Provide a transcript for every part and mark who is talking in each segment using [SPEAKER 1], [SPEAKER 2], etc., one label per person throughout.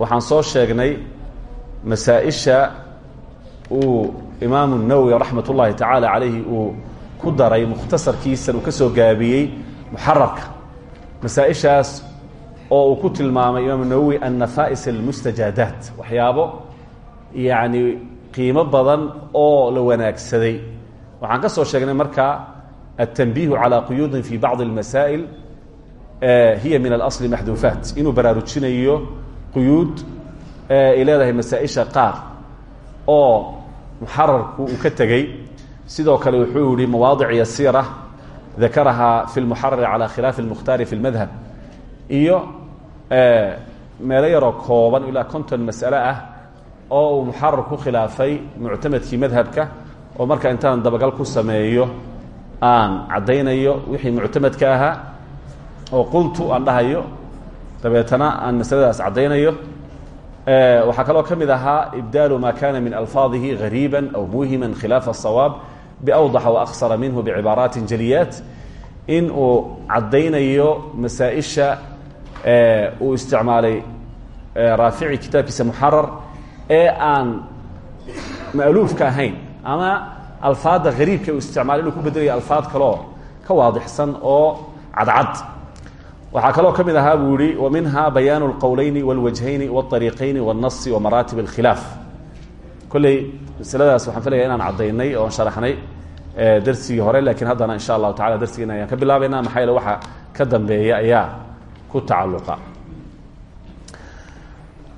[SPEAKER 1] waxaan soo sheegnay masaa-isha uu imaamu nawowi raxmat ullaahi tacaala calayhi uu ku daray mukhtasarkiisan uu ka soo gaabiyey muxararka masaa-ishaas oo uu ku tilmaamay imaamu nawowi annafa'is almustajaadaat waxyaabo yacni qiimo badan oo la wanaagsaday. Waxaan ka soo sheegnay markaa altanbiihu calaa quyuudin fi bacdi almasaa'il hiya min alasli maxduufaat inuu baraarujinayo quyuud ay leedahay masaa-isha qaar oo muxararku uu ka tegey sidoo kale wuxuu yihi mawaadic yasiira dakarahaa fi lmuxarari calى khilaafi اlmukhtaari fi اlmadhab iyo meelo yaroo kooban ilaa konton mas'ale ah oo uu muxarar ku khilaafay muctamadkii madhabka oo marka intaan dabagal ku sameeyo aan caddaynayo wixii muctamadka ahaa oo qultu aan dhahayo dabeetana aan masaladaas caddaynayo waxaa kaloo ka mid ahaa ibdaalu ma kana min alfaadihi gariiba aw muhiman khilaafa الsawaab biawdaxa waaksara minhu bicibaaraatin jaliyaat. In uu caddaynayo masaa-isha uu isticmaalay raafici kitaabkiisa muxarar ee aan ma'luufka ahayn ama alfaadda hariibka uu isticmaalay inuu ku bedelayo alfaad kaloo ka waadixsan oo cadcad waxaa kaloo ka mid ahaa buu yihi waminha bayaanu اlqowleyni wاlwajhayni wاطariiqayni wالnasi wamaraatib اlkhilaaf kolley masaladaas waxaan filaya inaan caddaynay oon sharaxnay darsigii hore lakiin haddana insha allahu tacala darsigeena ayaan ka bilaabayna maxaa yaele waxa ka dambeeya ayaa ku tacalluqa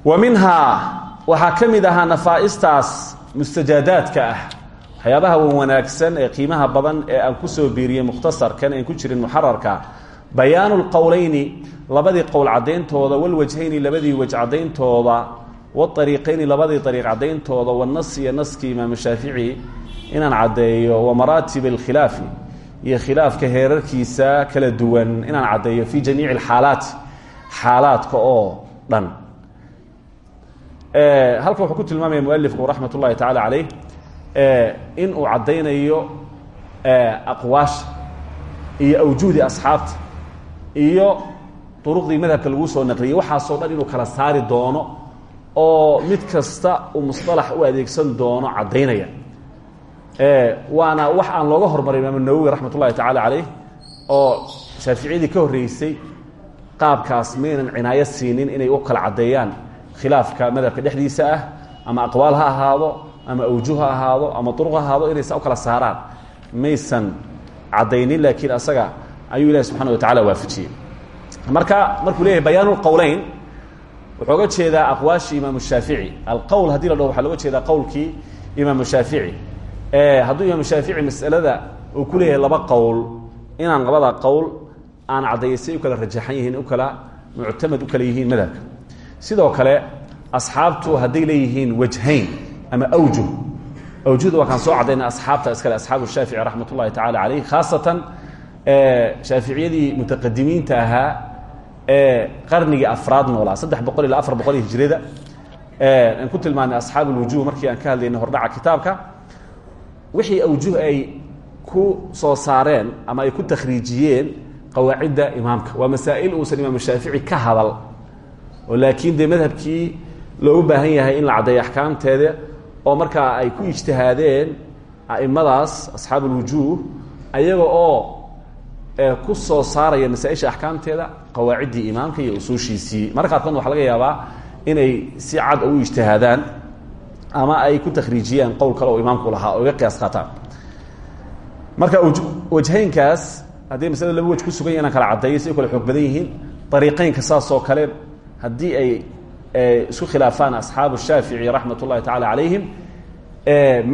[SPEAKER 1] wa minhaa waxaa ka mid ahaa nafaa'istaas mustajaadaadka ah waxyaabaha wan wanaagsan ee qiimaha badan ee aan kusoo biiriyey mukhtasarkan aan ku jirin muxararka bayaanu lqowleyni labadii qowl caddayntooda walwajhayni labadii wej caddayntooda waariiqayni labadii ariiq caddayntooda wanas iyo naskii imaamu shaafici inaan caddeeyo wamaraatib alkhilaafi iyo khilaafka heerarkiisa kala duwan inaan caddeeyo fi jamiici alxaalaati xaalaadka oo dhan. Halkan wuxuu ku tilmaamaya mualifku raxmat ullahi tacaala caleyh in uu caddaynayo aqwaasha iyo awjuhdii asxaabta iyo duruqdii madhabka lagu soo naqliyey. Waxaasoo dhan inuu kala saari doono oo mid kasta uu musطalax u adeegsan doono caddaynaya. Waana wax aan looga hormaray imaam nawowi raxmat ullahi tacaala caleyh oo shaaficiyadii ka horreysay qaabkaas maynan cinaayo siinin inay u kala caddeeyaan khilaafka madhabka dhexdiisa ah ama aqwaal ha ahaado ama awjuh ha ahaado ama duruq ha ahaado inay saa u kala saaraan. Maysan caddaynin laakiin asaga ayuu ilahi subxana wa tacala waafajiyey. Marka markuu leeyahay bayaan lqowleyn wuxuu oga jeedaa aqwaashii imaamu shaafici alqowl haddii la dhaho waxaa loga jeedaa qowlkii imaamu shaafici hadduu imaamu shaafici masalada uu ku leeyahay laba qowl inaan labada qowl aan caddaysay u kala rajaxan yihiin u kala muctamad u kala yihiin madhabka. Sidoo kale asxaabtu hadday leeyihiin wajhayn ama awjuh. Awjuhda waa kaan soo caddayna asxaabta iskale asxaabu shaafici raxmat ullahi tacala caleyh khaasatan shaaficiyadii mutaqadimiinta ahaa ee qarnigii afraad noolaa saddex boqol ilaa afar boqol hijrada aan ku tilmaanay asxaab ulwujuh markii aan ka hadlaynay hordhaca kitaabka wixii awjuh ay ku soo saareen ama ay ku takhriijiyeen qawaacidda imaamka. Waa masaa'il uusan imaamu shaafici ka hadal laakiin dee madhabkii loogu baahan yahay in la caddeeyo axkaamteeda oo markaa ay ku ijtihaadeen a'immadaas asxaab ulwujuh ayaga oo ku soo saaraya masaaisha axkaamteeda qawaaciddii imaamka iyo usuushiisii. Marka qaarkoodna waxa laga yaabaa inay si cad u ijtihaadaan ama ay ku takhriijiyaan qowl kale oo imaamku lahaa oo iga qiyaas qaataan. Marka wajhaynkaas haddii masalada laba wej ku sugan ya inaan kala caddeeyo si ay kale xoog badan yihiin ariiqeynka saasoo kale haddii ay isku khilaafaan asxaabu shaafici raxmat ullahi tacaala calayhim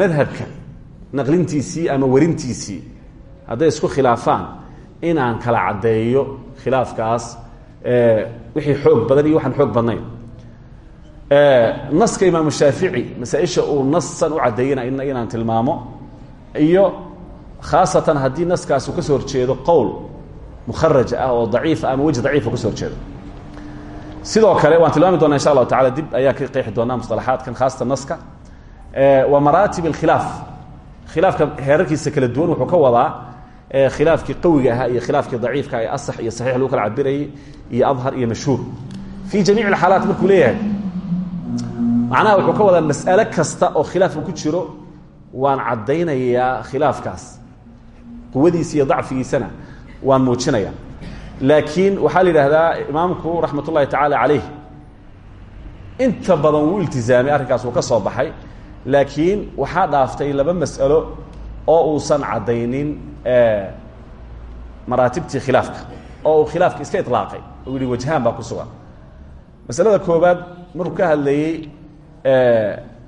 [SPEAKER 1] madhabka naqlintiisii ama warintiisii hadday isku khilaafaan inaan kala caddeeyo khilaafkaas wixii xoog badan iyo waxaan xoog badnayn. Naska imaamu shaafici masaaisha uu nasan u caddeeyana in inaan tilmaamo iyo khaasatan haddii naskaas uu ka soo horjeedo qowl mukharaj ah oo daciif ama weji daciifa ka soo horjeedo. Sidoo kale waan tilmaami doonaa insha allahu tacala dib ayaan ka qeexi doonaa musطalaxaadkan khaasatan naska. Waa maraatib اlkhilaaf khilaafka heerarkiisa kala duwan wuxuu ka wadaa khilaafkii qawiga ahaa iyo khilaafkii daciifka ee asax iyo saxiix lagu kala cabirayay iyo adhar iyo mashhuur. Fii jamiic اxaalaat markuu leeyahay macnaha wuxuu ka wadaa mas'ale kasta oo khilaafka ku jiro waan caddaynayaa khilaafkaas quwadiisa iyo dacfigiisana waan muujinaya laakiin waxaa la yidhaahdaa imaamku raxmat ullahi tacaala inta badan wuu iltizaamay arrinkaas uu ka soo baxay. Laakiin waxaa dhaaftay laba mas'alo oo uusan caddaynin maraatibtii khilaafka oo uu khilaafka iska ilaaqay uu yihi wajhaan baa ku sugan. Masalada koobaad markuu ka hadlayey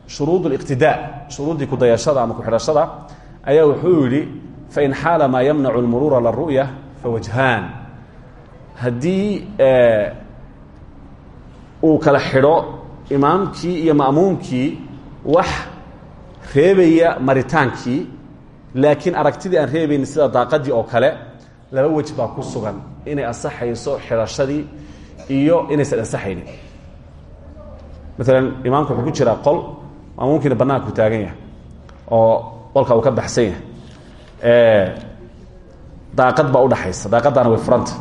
[SPEAKER 1] shuruud اliqtidaa shuruuddii kudayashada ama ku-xidhashada ayaa wuxuu yidhi fain xaala maa yamnacu اlmuruura liru'ya fawajhaan haddii uu kala xidho imaamkii iyo ma'muumkii wax reebaya maritaankii laakiin aragtidii aan reebaynin sida daaqadii oo kale laba wej baa ku sugan inay asaxayso xidhashadii iyo inaysan ansaxaynin maalan imaamka wuxuu ku jiraa qol maamuumkiina banaanku taagan yahay oo qolka uu ka baxsan yahay. Daaqad baa udhaxaysa daaqadaana way furanta.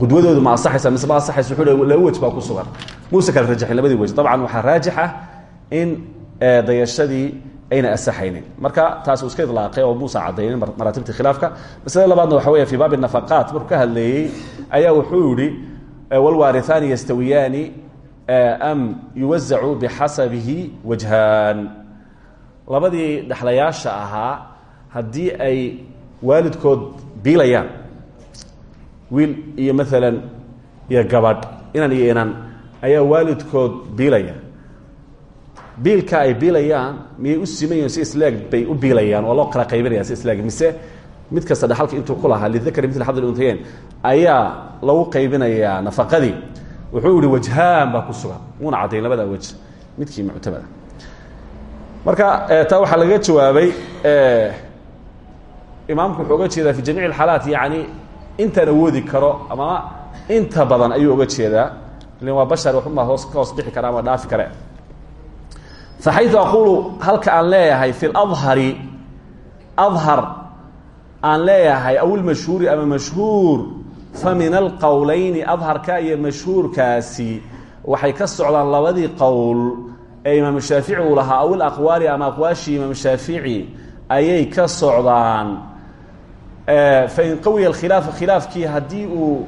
[SPEAKER 1] Qudwadoodu ma asaxaysa mise ma asaxaysa wuxuu laba wej baa ku sugan. Muuse kala rajaxin labadii wej dabcan waxaa raajix ah in dayashadii ayna asaxaynin. Marka taas uu iska idlaaqay oo muusa caddaynin maraatibta khilaafka. Masalada labaadna waxa weya fi baabi nafaqaat markuu ka hadleeyey ayaa wuxuu yihi walwaarihaani yastawiyaani am yuwazacu bixasabihi wajhaan. Labadii dhexlayaasha ahaa haddii ay waalidkood biilayaan wiil iyo maalan iyo gabadh inan iyo inan ayaa waalidkood biilaya biilka ay biilayaan miyay u siman yihiin si isleeg bay u biilayaan waa loo kala qaybinaya si isleeg mise mid kasta dhexalka intuu ku lahaa lidakari mil xadl untayeen ayaa lagu qaybinayaa nafaqadii. Wuxuu yihi wajhaan baa ku sugan. Muuna caddayn labada wej midkii muctamada marka taa waxaa lagaga jawaabay imaamku wuxuu oga jeedaa fi jamiic اxaalaat yani intaan awoodi karo ama inta badan ayuu oga jeedaa. Ilan waa bashar waxuma hoos ka hoos bixi kara ama dhaafi kare faxayu aqulu halka aan leeyahay fi اladhari adhar aan leeyahay aw ilmashhuuri ama mashhuur fa min alqowleyni adharka iyo mashhuurkaasi waxay ka socdaan labadii qowl ee imaamu shaafici uu lahaa aw ilaqwaali ama aqwaashii imaamu shaafici ayay ka socdaan. Fain qawiya alkhilaafa khilaafkii haddii uu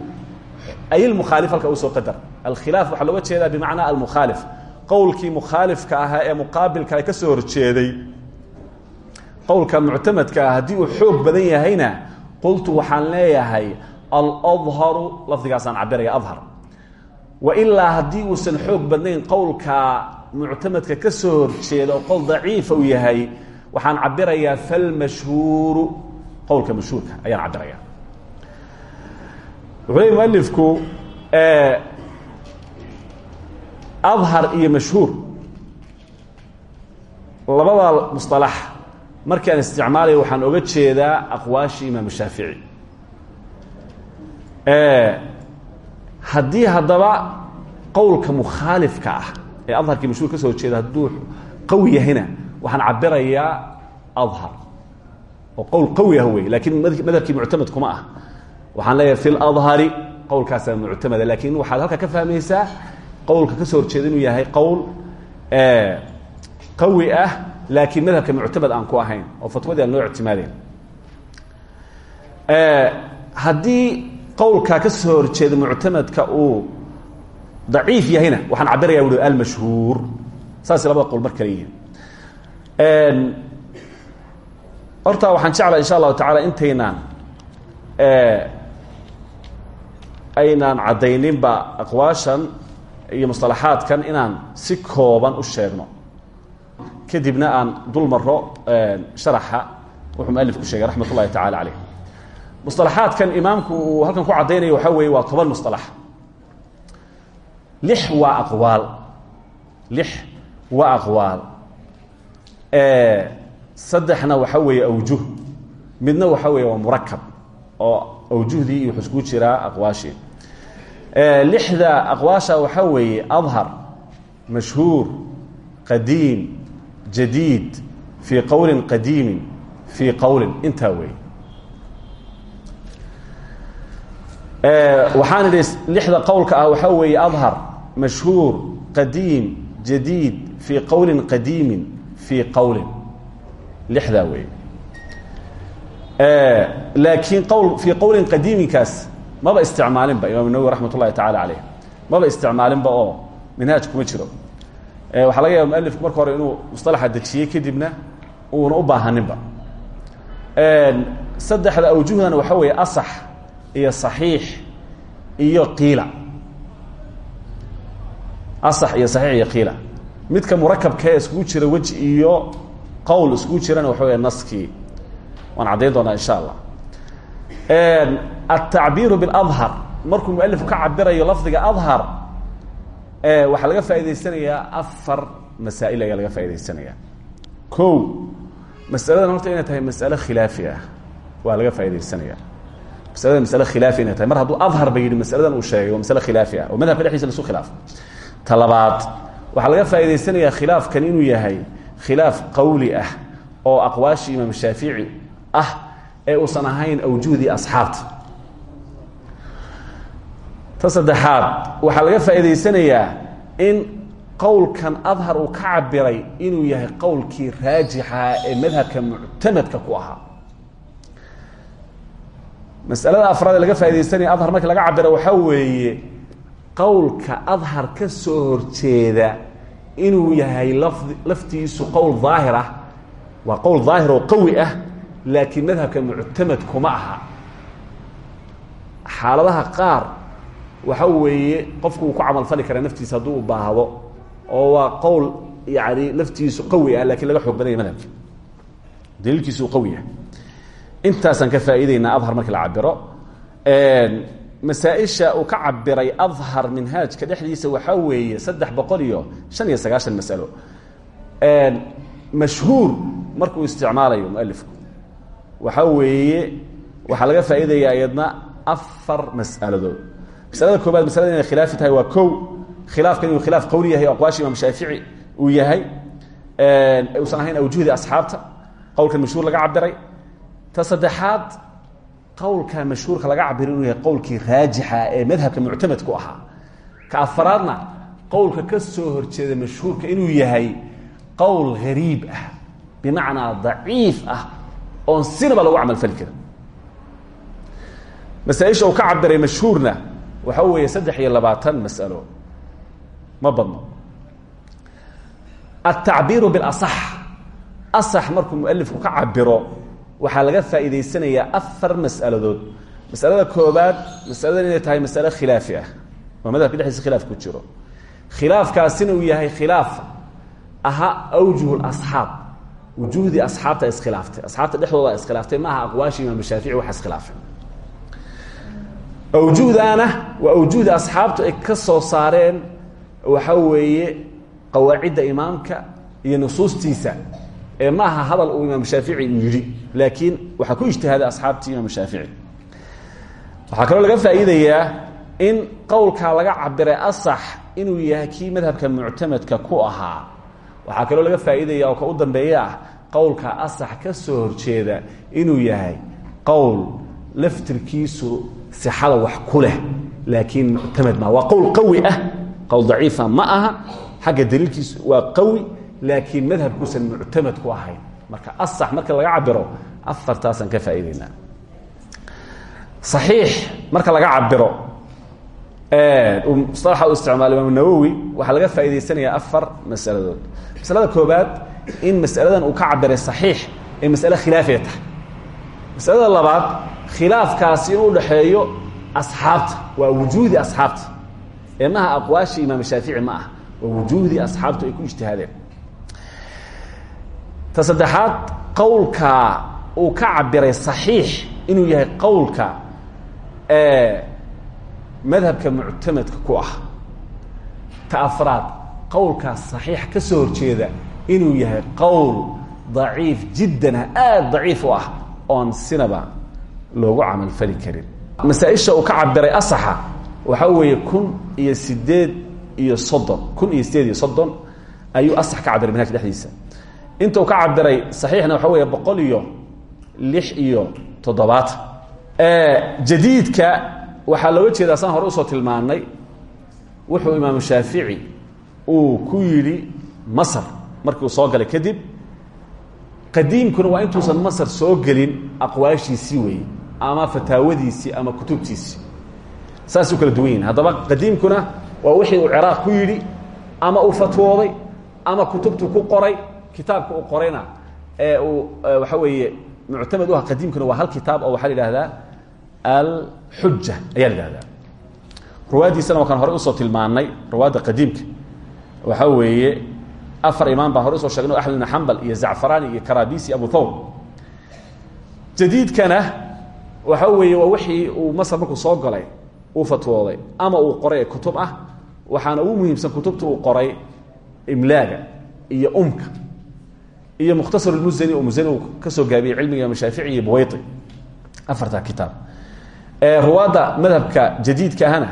[SPEAKER 1] ay lmukhaalif halka uu soo qadar. Alkhilaaf waxaa looga jeedaa bimacnaa almukhaalif qowlkii mukhaalifka ahaa ee muqaabilka ay ka soo horjeeday. Qowlka muctamadka ah haddii uu xoog badan yahayna qultu waxaan leeyahay aladharu lafdigaasaan cabiraya adhar. Wailaa haddii uusan xoog badnayn qowlka muctamadka ka soo horjeeda oo qowl daciifa uu yahay waxaan cabirayaa falmashhuuru. Qowlka mashhuurka ayaan cabiraya wuxuu mualifku adhar iyo mashhuur. Labada musطalax markii aan isticmaalayo waxaan oga jeedaa aqwaashii imaamu shaafici. Haddii haddaba qowlka mukhaalifka ah ee adharkii mashhuur ka soo horjeeda hadduu qawi yahayna waxaan cabirayaa adhar oo qowl qawi ah wey laakiin madhabkii muctamad kuma ah. Waxaan leeyahay fi ladhari qowlkaasaa muctamada laakiin waxaad halkaa ka fahmaysaa qowlka ka soo horjeeda inuu yahay qowl qawi ah laakiin madhabka muctamad aan ku ahayn oo fatwadii aan loo ictimaadayn haddii qowlkaa ka soo horjeeda muctamadka uu daciif yahayna waxaan cabiraya ui almashhuur. Saas labada qowl mar kale yihiin horta waxaan jeclaa insha allahu tacaala intaynaan aynaan caddayninba aqwaashan iyo musalaxaadkan inaan si kooban u sheegno. Kadibna aan dul maro eh, sharaxa wuxuu mualifku sheegay raxmat ullahi tacala caleyh musalaxaadkan imaamku halkan ku caddaynaya waxaa weeye waa toban musalax lix waa aqwaal. Lix waa aqwaal. Eh, saddexna waxa weeye awjuh. Midna waxa weeye waa murakab oo awjuhdii wuxuu isku jiraa aqwaashii lixda aqwaasha waxaa weeye adhar mashhuur qadiim jadiid fii qowlin qadiimin fii qowlin intaa weeye. Waxaan idhi lixda qowlka ah waxaa weeye adhar mashhuur qadiim jadiid fii qowlin qadiimin fii qowlin lixdaa weeye. Laakiin qowl fii qowlin qadiiminkaas maba isticmaalinba imaam nawowi raxmat ullahi tacala caleyh maba isticmaalinba oo minhaaj kuma jiro. Waxaa laga yaaba mualifku marka hore inuu musطalaxa dejiyey kadibna uuna u baahaninba saddexda awjuhdana waxaa weeye asax iyo صaxiix iyo qiila. Asax iyo saxiix iyo qiila. Midka murakabkee iskugu jira weji iyo qowl iskugu jirana waxa wey naskii. Waan caddayn insha allah altacbiiru biاladhar markuu mualifku ka cabirayo lafdiga adhar waxaa laga faa'idaysanayaa afar masaa'il ayaa laga faa'idaysanayaa ko masaladan horta inay tahay mas'ale khilaafi ah laga faa'idaysanayaa masalada masale khilaafi tahay. Mar hadduu adhar ba masaladan uu sheegay waa masale khilaafi ah. Oo madhabka dhexdiisa lasu khilaafo ta labaad waxaa laga faa'idaysanayaa inuu yahay khilaaf qawli ah oo aqwaashii imaam shaafici ah ee uusan ahayn awjuhdii asxaabta. Ta saddexaad waxaa laga faa'idaysanayaa in qowlkan adhar uu ka cabiray inuu yahay qowlkii raajixa ee madhabka muctamadka ku ahaa. Masalada afraad ee laga faaidaysanaya adhar markii laga cabira waxaa weeye qowlka adhar ka soo horjeeda inuu yahay lafdi laftiisu qowl daahir ah waa qowl daahir oo qawi ah laakiin madhabka muctamad kuma aha. Xaaladaha qaar waxa weeye qofku uu ku camalfali karaa naftiisa hadduu baahdo oo waa qowl yani laftiisu qawi ah lakiin laga xoog madhabka. Daliilkiisu qawi ah. Intaasaan ka faa'iideynaa adhar markii la cabiro masaaئisha uu ka cabiray adhar minhaajka dhexdiisa waxaa weeye saddex boqol iyo shan iyo sagaashan masalo. Mashhuur markuu isticmaalayo mualifku waxaa weeye waxaa laga faa'iidaya afar mas'aladood. Masalada koobaad masalada inay khilaafi tahay waa kow. Khilaafkan inuu khilaaf qowli yahay o aqwaasha imaam shaafici uu yahay uusan ahayn awjuhdii asxaabta qowlkan mashhuur laga cabiray ta saddexaad qowlka mashhuurka laga cabiro inuu yahay qowlkii raajixa ee madhabka muctamadku ahaa. Ka afaraadna qowlka ka soo horjeeda mashhuurka inuu yahay qowl hariib ah bimacnaa daciif ah oon sinaba lagu camalfali karin. Masaaisha uu ka cabiray mashhuurna waxa weeye saddex iyo labaatan mas'alo. Ma badno. Altacbiiru biاlasax asax markuu mualifku ka cabiro waxaa laga faa'iidaysanayaa afar mas'aladood. Masalada koobaad masaladan inay tahay masale khilaafi ah. Oo madhabka dhexdiisa khilaaf ku jiro. Khilaafkaasina uu yahay khilaaf aha awjuh اlasxaab wujuhdii asxaabta iskhilaaftay asxaabta dhexdooda iskhilaaftay maaha aqwaashii imaam shaafici waxa iskhilaafay awjuhdaana waa awjuhda asxaabtu ay ka soo saareen waxa weeye qawaacidda imaamka iyo nusuustiisa ee ma aha hadal uu imaam shaafici yidhi laakiin waxaa ku ijtihaaday asxaabtii imaam shaafici waxaa kaloo laga faa'iidayaa in qowlkaa laga cabiray asax inuu yahay kii madhabka muctamadka ku ahaa waxaa kaloo laga faa'iidaya oo ka u dambeeya ah qowlka asax ka soo horjeeda inuu yahay qowl laftirkiisu sixada wax ku leh laakiin muctamad ma waa qowl qawi ah. Qowl daciifa ma aha xagga daliilkiisu waa qawi laakiin madhabkuusan muctamad ku ahayn. Marka asax marka laga cabiro afartaasaan ka faa'iideynaa. Saxiix marka laga cabiro musalaxa uu isticmaalo imaam nawowi waxaa laga faa'idaysanayaa afar masaladood masalada koobaad in masaladan uu ka cabiray saxiix ay masale khilaafiya tahay. Masalada labaad khilaafkaasi inuu udhaxeeyo asxaabta waa wujuudi asxaabta. Ee maha aqwaashii imaam shaafici ma ah waa wujuhdii asxaabtu ay ku ijtihaadeen. Ta saddexaad qowlka uu ka cabiray saxiix inuu yahay qowlka madhabka muctamadka ku ah. Ta afraad qowlkaas saxiix ka soo horjeeda inuu yahay qowl daciif jiddan aada daciif u ah oon sinaba loogu camalfali karin. Masaaisha uu ka cabiray asaxa waxaa weeye kun iyo sideed iyo soddon kun iyo sideed iyo soddon ayuu asax ka cabiray manhajka dhexdiisa. Inta uu ka cabiray saxiixna waxa weeye boqol iyo lix iyo toddobaatan jadiidka waxaa looga jeedaa saan hore u soo tilmaanay wuxuu imaamu shaafici uu ku yidhi masr markii soo galay kadib qadiimkuna waa intuusan masr soo gelin aqwaashiisii weeye ama fataawadiisii ama kutubtiisii. Saasay u kala duwan yihiin haddaba qadiimkuna waa wixii uu ciraaq ku yidhi ama uu fatwooday ama kutubtu ku qoray kitaabka uu qorayna ee uu waxa weeye muctamad u ah qadiimkuna waa hal kitaab oo waxaa la yidhahdaa alxuja ayaa la yihahdaa ruwaaddiisana waa kaan horey u soo tilmaanay ruwaadda qadiimka waxaa weeye afar imaam baan horey u soo sheegnay o axmed ibn xambal iyo zacfarani iyo karabisi abu thawr jadiidkana waxa weeye waa wixii uu masr markuu soo galay uu fatwooday ama uu qoray ee kutub ah waxaana ugu muhiimsan kutubta uu qoray imlaaga iyo umka iyo mukhtasar musani oo musani uu ka soo gaabiyey cilmiga imaam shaafici iyo buwaydi afartaa kitaab. Ruwaadda madhabka jadiidka ahna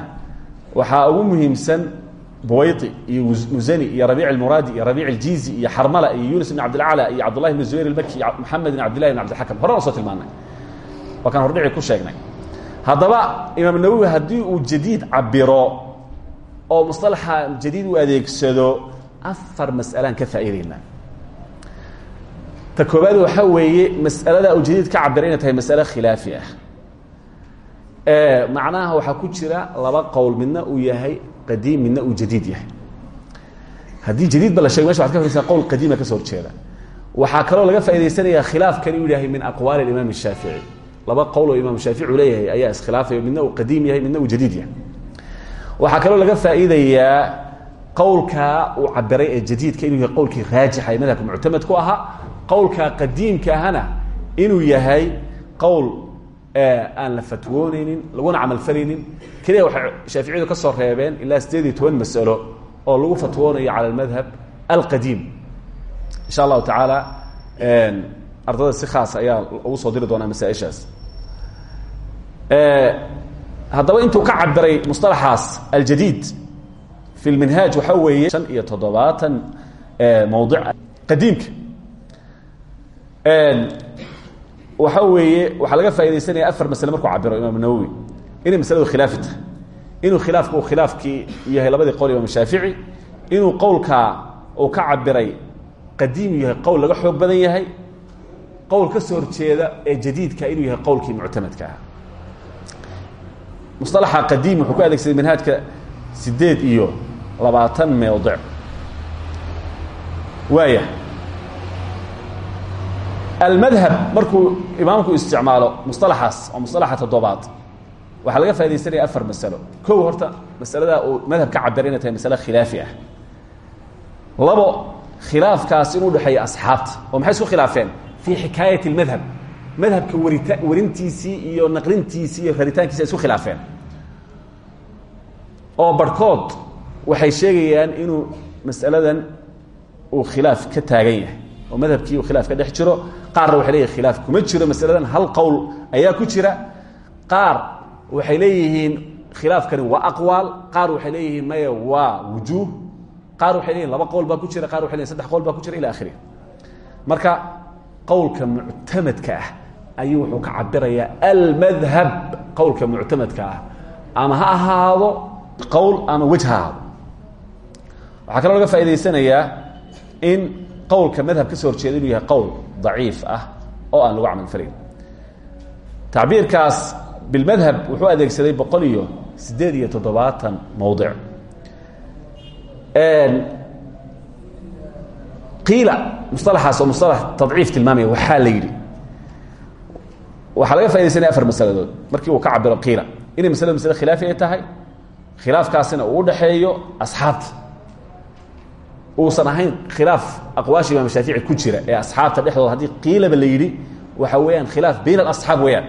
[SPEAKER 1] waxaa ugu muhiimsan buwaydi iyo musani iyo rabiic almuraadi iyo rabiic aljizi iyo xarmala iyo yunus ibn cabdilcala iyo cabdullahi ibn zubayr almaki iyo maxamed ibn cabdillahi ibn cabdilxakam. Horena soo tilmaanay. Waa kaan hordhici ku sheegnay. Haddaba imaam nawowi haddii uu jadiid cabiro oo musطalaxa jadiid u adeegsado afar mas'alaan ka faa'iidaynaa ta koobaad waxaa weeye mas'alada uu jadiid ka cabira inay tahay mas'ale khilaafi ah. Macnaha waxaa ku jira laba qowl midna uu yahay qadiim midna uu jadiid yahay haddii jadiid ba la shego meesha waxad ka fahmaysaa qowl qadiima ka soo horjeeda waxaa kaloo laga faa'idaysanayaa khilaafkan inuu yahay min aqwaali imaam الshaafici laba qowl oo imaam shaafici uu leeyahay ayaa iskhilaafayo midna uu qadiim yahay midna uu jadiid yahay waxaa kaloo laga faa'iidayaa qowlkaa uu cabiray ee jadiidka inuu yahay qowlkii raajixa ee madhabka muctamad ku ahaa qowlkaa qadiimka ahana inuu yahay qowl aan la fatwooneynin laguna camalfalaynin keliya waxay shaaficiyadu ka soo reebeen ilaa sideed mas'alo oo lagu fatwoonayo cala almadhab alqadiim. Insha allahu tacaala ardada si khaas ayaa ugu soo diri doonaa masaaishaas. Haddaba intuu ka cabiray musطalaxaas aljadiid fi lminhaaj waxaa weeye shan iyo waxa weeye waxaa laga faa'idaysanaya afar masle markuu cabiro imaam nawowi inay masladu khilaafi inuu khilaafku uu yahay labadii qowl imaam shaafici. Inuu qowlkaa uu ka cabiray qadiimu yahay qowl laga xoog badan yahay. Qowl ka soo horjeeda ee jadiidka inuu yahay qowlkii muctamadka ah. Qadiim wuxuu ku adeegsaday manhaajka sideed iyo labaatan mawdic waaya almadhab markuu imaamku isticmaalo musalaxaas oo musalaxa toddobaad waxaa laga faa'idaysanaya afar masalo. Kow horta masalada uu madhab ka cabir inay tahay masale khilaafi ah. Inuu dhexeeyo asxaabta oo maxay isku khilaafeen? Fii xikaayat اmadhab madhabka warita warintiisii iyo naqlintiisii iyo raritaankiisi ay khilaafeen. Oo barhkood waxay sheegayaan inuu masaladan uu khilaaf ka taagan yahay oo madhabkii khilaaf ka dhex jiro qaarna waxay leeyihiin khilaaf. Kuma jiro masaladan hal qowl ayaa ku jira. Qaar waxay leeyihiin khilaafkani waa aqwaal qaar waxay leeyihiin maya waa wujuuh qaar waxay leeyihiin laba qowl baa ku jira qaar waxay leyihin saddex qowl baa ku jira ila akhirih marka qowlka muctamadka ah ayuu wuxuu ka cabirayaa almadhab qowlka muctamadka ah. Ama ha ahaado qowl ama wej ha ahaado. Waxaa kaloo laga faa'idaysanayaa in qowlka madhab ka soo horjeeda inuu yahay qowl daciif ah oo aan lagu camalfalayn tacbiirkaas bilmadhab wuxuu adeegsaday boqol iyo siddeed iyo toddobaatan mowdic qiila musalaxaas oo musalax tadciif tilmaamaya laga faidaysanaya afar masaladood. Markii uu ka cabiro qiila. Inay masladu masle khilaafi ay tahay khilaafkaasina uu udhaxeeyo asxaabta uusan ahayn khilaaf aqwaasha imaam shaafici ku jira ee asxaabta dhexdooda. Haddii qiilaba la yidhi waxa weeyaan khilaaf bayn alasxaab weeyaan.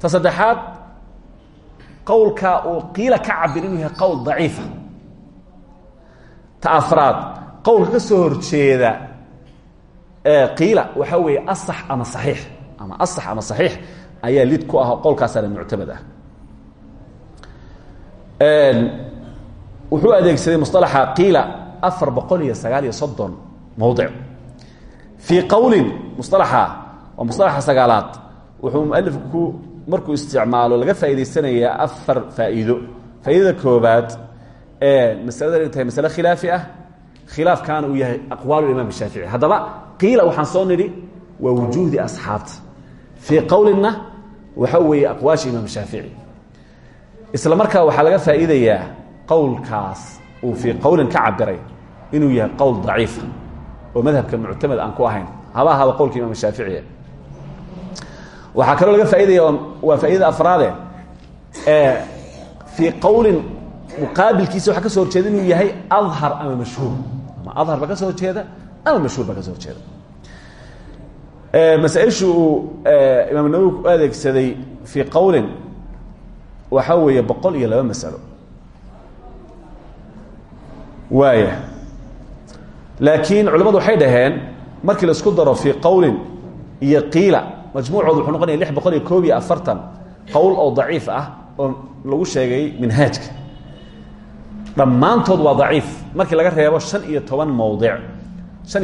[SPEAKER 1] Ta saddexaad qowlkaa qiila ka cabir yahay qowl daciifa ta afraad qowlka ka soo horjeeda qiila waxaa weeye asax ama saxiix ama asax ama saxiix ayaa lid ku ah qowlkaasaana muctamad ah. Wuxuu adeegsaday musطalaxa qiila afar boqol iyo sagaal iyo soddon mowdic fii qowlin musطalaxa waa musطalaxa sagaalaad wuxuu mualifku markuu isticmaalo laga faa'idaysanayaa afar faa'iido. Faa'iidada koobaad ee masalada inay tahay masale khilaafi ah khilaafkaana uu yahay aqwaal imaam shaafici. Haddaba qiila waxaan soo nidhi waa wujuudi asxaabta fii qowlinna waxa weeye aqwaasha imaam shaafici. Isla markaa waxaa laga faa'iidayaa qowlkaas uu fii qowlin ka cabiray inuu yahay qowl daciifa oo madhabka muctamad aan ku ahayn. Haba ahaba qowlka imaam shaaficiya waxaa kaloo laga faaidaya waa faaidada afraade fii qowlin muqaabilkiisa waxaa ka so horjeeda inuu yahay adhar ama mashhuur. Ama adhar ba soo horjeeda ama mashhuur ba ka soo horjeeda. Masaaishu uu imaam nawowi ku adeegsaday fii qowlin waxaa weeye boqol iyo masalo. Waaya laakiin culimmadu waxay dhaheen markii la isku daro fii qowlin iyo qiila majmuucoodu wuxuu noqonaya lix boqol oo daciif ah oo lagu sheegay minhaajka. Dhammaantood waa daciif. Markii laga reebo shan iyo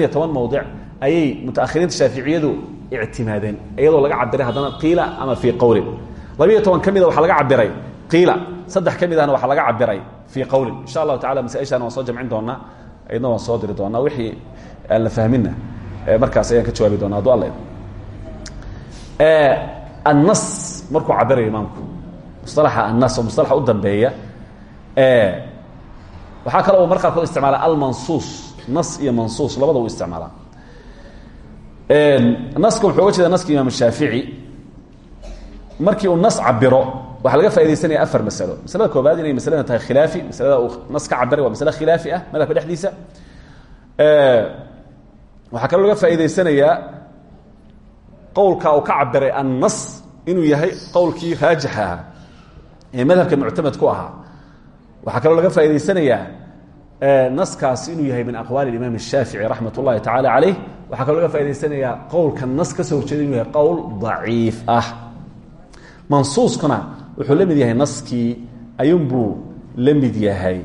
[SPEAKER 1] toban mowdic ayay mutaahiriinta shaaficiyadu ictimaadeen iyadoo laga cabiray haddana qiila ama fii qowlin labiiyo toban ka laga cabiray qiila saddex ka mid laga cabiray fii qowlin insha allahu tacala masaaishaan waan soo idna waan soo diri doonaa. Wixii aan la fahmina markaas ayaan ka jawaabi doonaa adu alla annas markuu cabirayo imaamku musalaxa annas oo musalaxa u dambeeya waxaa kale u mar qaarkood isticmaala almansuus nas iyo mansuus labada u isticmaalaa naska wuxuu uga jeeda naska imaam shaafici. Markii uu nas cabiro waxaa laga faa'idaysanaya afar masalo. Masalada koobaad inay masalada tahay khilaafi. Masalada uu nas ka cabiray waa masale khilaafi ah madhabka dhexdiisa waxaa kaloo laga faa'idaysanayaa qowlka uu ka cabiray annas inuu yahay qowlkii raajix ahaa ee madhabka muctamad ku ahaa. Waxaa kaloo laga faa'idaysanayaa naskaas inuu yahay min aqwaali imaam الshaafici raxmat ullahi tacaala calayh. Waxaa kaloo laga faa'idaysanayaa qowlka nas ka soo horjeeda inuu yahay qowl daciif ah. Mansuuskuna wuxuu la mid yahay naskii ayuunbuu la mid yahay.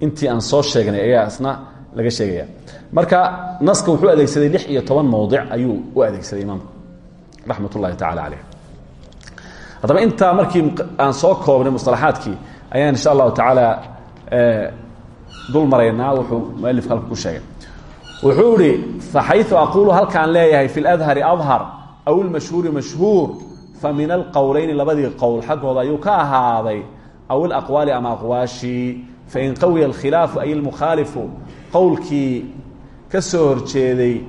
[SPEAKER 1] Intii aan soo sheegnay ayaa isna laga sheegaya. Marka naska wuxuu adeegsaday lix iyo ayuu u adeegsaday imaamku raxmat ullahi tacala caleyh haddaba markii aan soo koobnay musalaxaadkii ayaan insha allahu tacaala dul maraynaa wuxuu mualifka halka ku sheegay. Wuxuu ihi faxayu aquulu halkaan leeyahay fi ladhari adhar aw ilmashhuuri mashhuur fa min alqowleyni labadii qowl xaggooda ayuu ka ahaaday aw ilaqwaali ama aqwaashii fain qawiya alkhilaafu ay ilmukhaalifu qowlkii ka soo horjeeday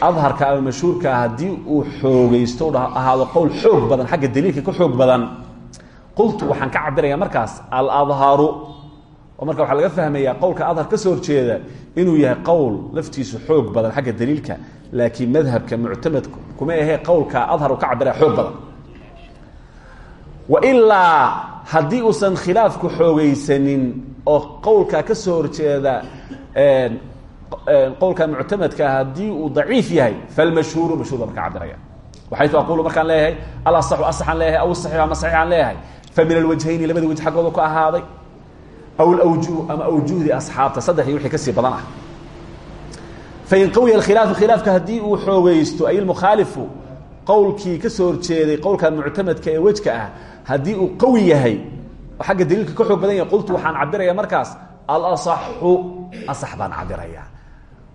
[SPEAKER 1] adharka ama mashhuurka haddii uu xoogaysto ahaado qowl xoog badan xagga daliilka ka xoog badan qultu waxaan ka cabiraya markaas aladharu oo marka waxaa laga fahmaya qowlka adhar ka soo horjeeda inuu yahay qowl laftiisu xoog badan xagga daliilka laakiin madhabka muctamad kuma ahee qowlka ka cabiraya xoog badan wailaa haddii uusan khilaafku xoogaysanin oo qowlka ka soo horjeeda qowlka muctamadka haddii uu daciif yahay falmashhuuru mashhuur baan ka cabiraya waxaytu aqulu markaan leeyahay alasaxu asaxaan leeyahay aw saxiixu ama saxiixaan leeyahay? Fa min alwajhayni labada waj xaggooda ku ahaaday. Aw alawjuh ama awjuhdii asxaabta. Saddex iyo wixii ka sii badan ah. Fain qawiya alkhilaafu khilaafka haddii uu xoogaysto ay ilmukhaalifu qowlkii ka soo horjeeday qowlka muctamadka ee wejka ah haddii uu qawi yahay oo xagga daliilka ka xoog badan yahay qultu waxaan cabiraya markaas alasaxu asax baan cabiraya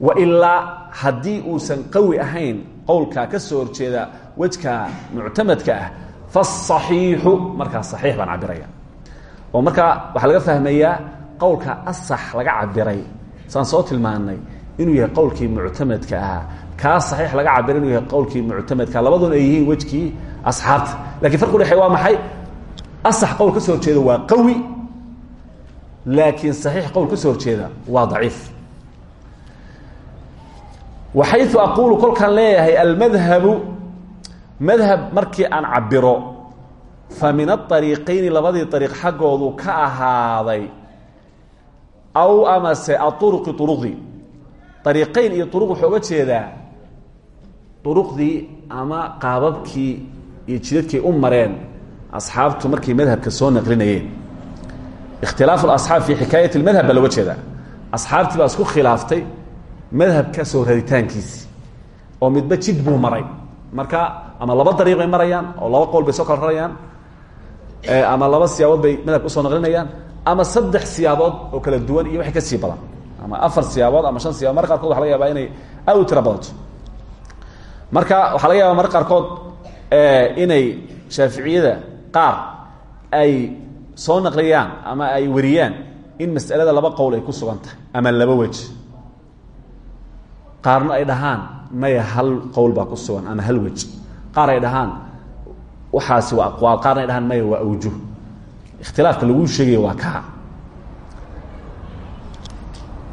[SPEAKER 1] wailaa haddii uusan qawi ahayn qowlka ka soo horjeeda wejka muctamadka ah fasaxiixu markaas saxiix baan cabiraya oo markaa waxaa laga fahmayaa qowlka asax laga cabiray saan soo tilmaanay inuu yahay qowlkii muctamadka ahaa kaa saxiix laga cabiray inuu yahay qowlkii ay yihiin wejkii asxaabta. Lakiin farqi udhexey waa maxay asax qowl ka soo horjeeda waa qawi laakiin saxiix qowl ka soo horjeeda waa daciif. Waxayu aquulu kolkaan leeyahay almadhabu madhab markii aan cabiro fa min aariiqayni labadii ariiq xaggoodu ka ahaaday aw amase auruqi uruqdii ariiqeyn iyo uruq wuxuu oga jeedaa uruqdii ama qaababkii iyo jidadkii u mareen asxaabtu markay madhabka soo naqlinayeen. Ikhtilaafu asxaab fi xikaayat madhab baa looga jeedaa. Asxaabtii baa isku khilaaftay madhabka soo raritaankiisi oo midba jid buu maray. Marka ama laba dariiq bay marayaan oo laba qowl bay soo kala rarayaan ama laba siyaabood bay madhabka u soo naqlinayaan ama saddex siyaabood oo kala duwan iyo waxay ka sii badan. Ama afar siyaabood ama shan siyabod mar qaarkood waxa laga yaabaa inay aad u marka waxaa laga yaaba mar qaarkood inay shaaficiyada qaar ay soo naqliyaan ama ay wariyaan in mas'alada laba qowl ay ku sugan tahay ama laba wej qaarna ay dhahaan maya hal qowl baa ku sugan ama hal wej qaar ay dhahaan waxaasi waa aqwaal. Qaarna ay dhahaan maya waa awjuh. Ikhtilaafka laguu sheegaya waa kaa.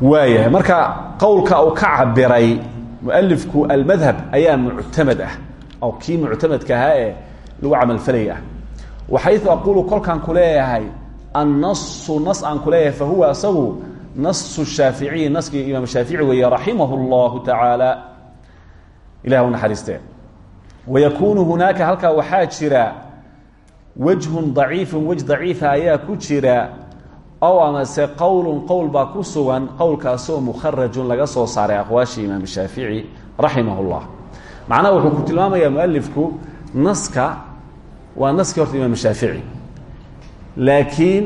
[SPEAKER 1] Waayahay marka qowlka uu ka cabiray mualifku almadhab ayaa muctamad ah oo kii muctamadka ahaa ee lagu camalfelay ah waxaytu aqulu kolkaan ku leeyahay annasu nas aan ku leeyahay fahuwa isagu nasu shaaficiyi naskii imaam shaafici weeye raximah اllahu tacaala ilah u naxariistee wayakunu hunaaka halkaa waxaa jira wajhun daciifun wej daciifa ayaa ku jira ow amase qowlun qowl baa ku sugan qowlkaasoo mukharajun laga soo saaray aqwaashii imaam shaafici raximah اllah macnaha wuxuu ku tilmaamayaa mualifku naska waa naskii horta imaam shaafici laakiin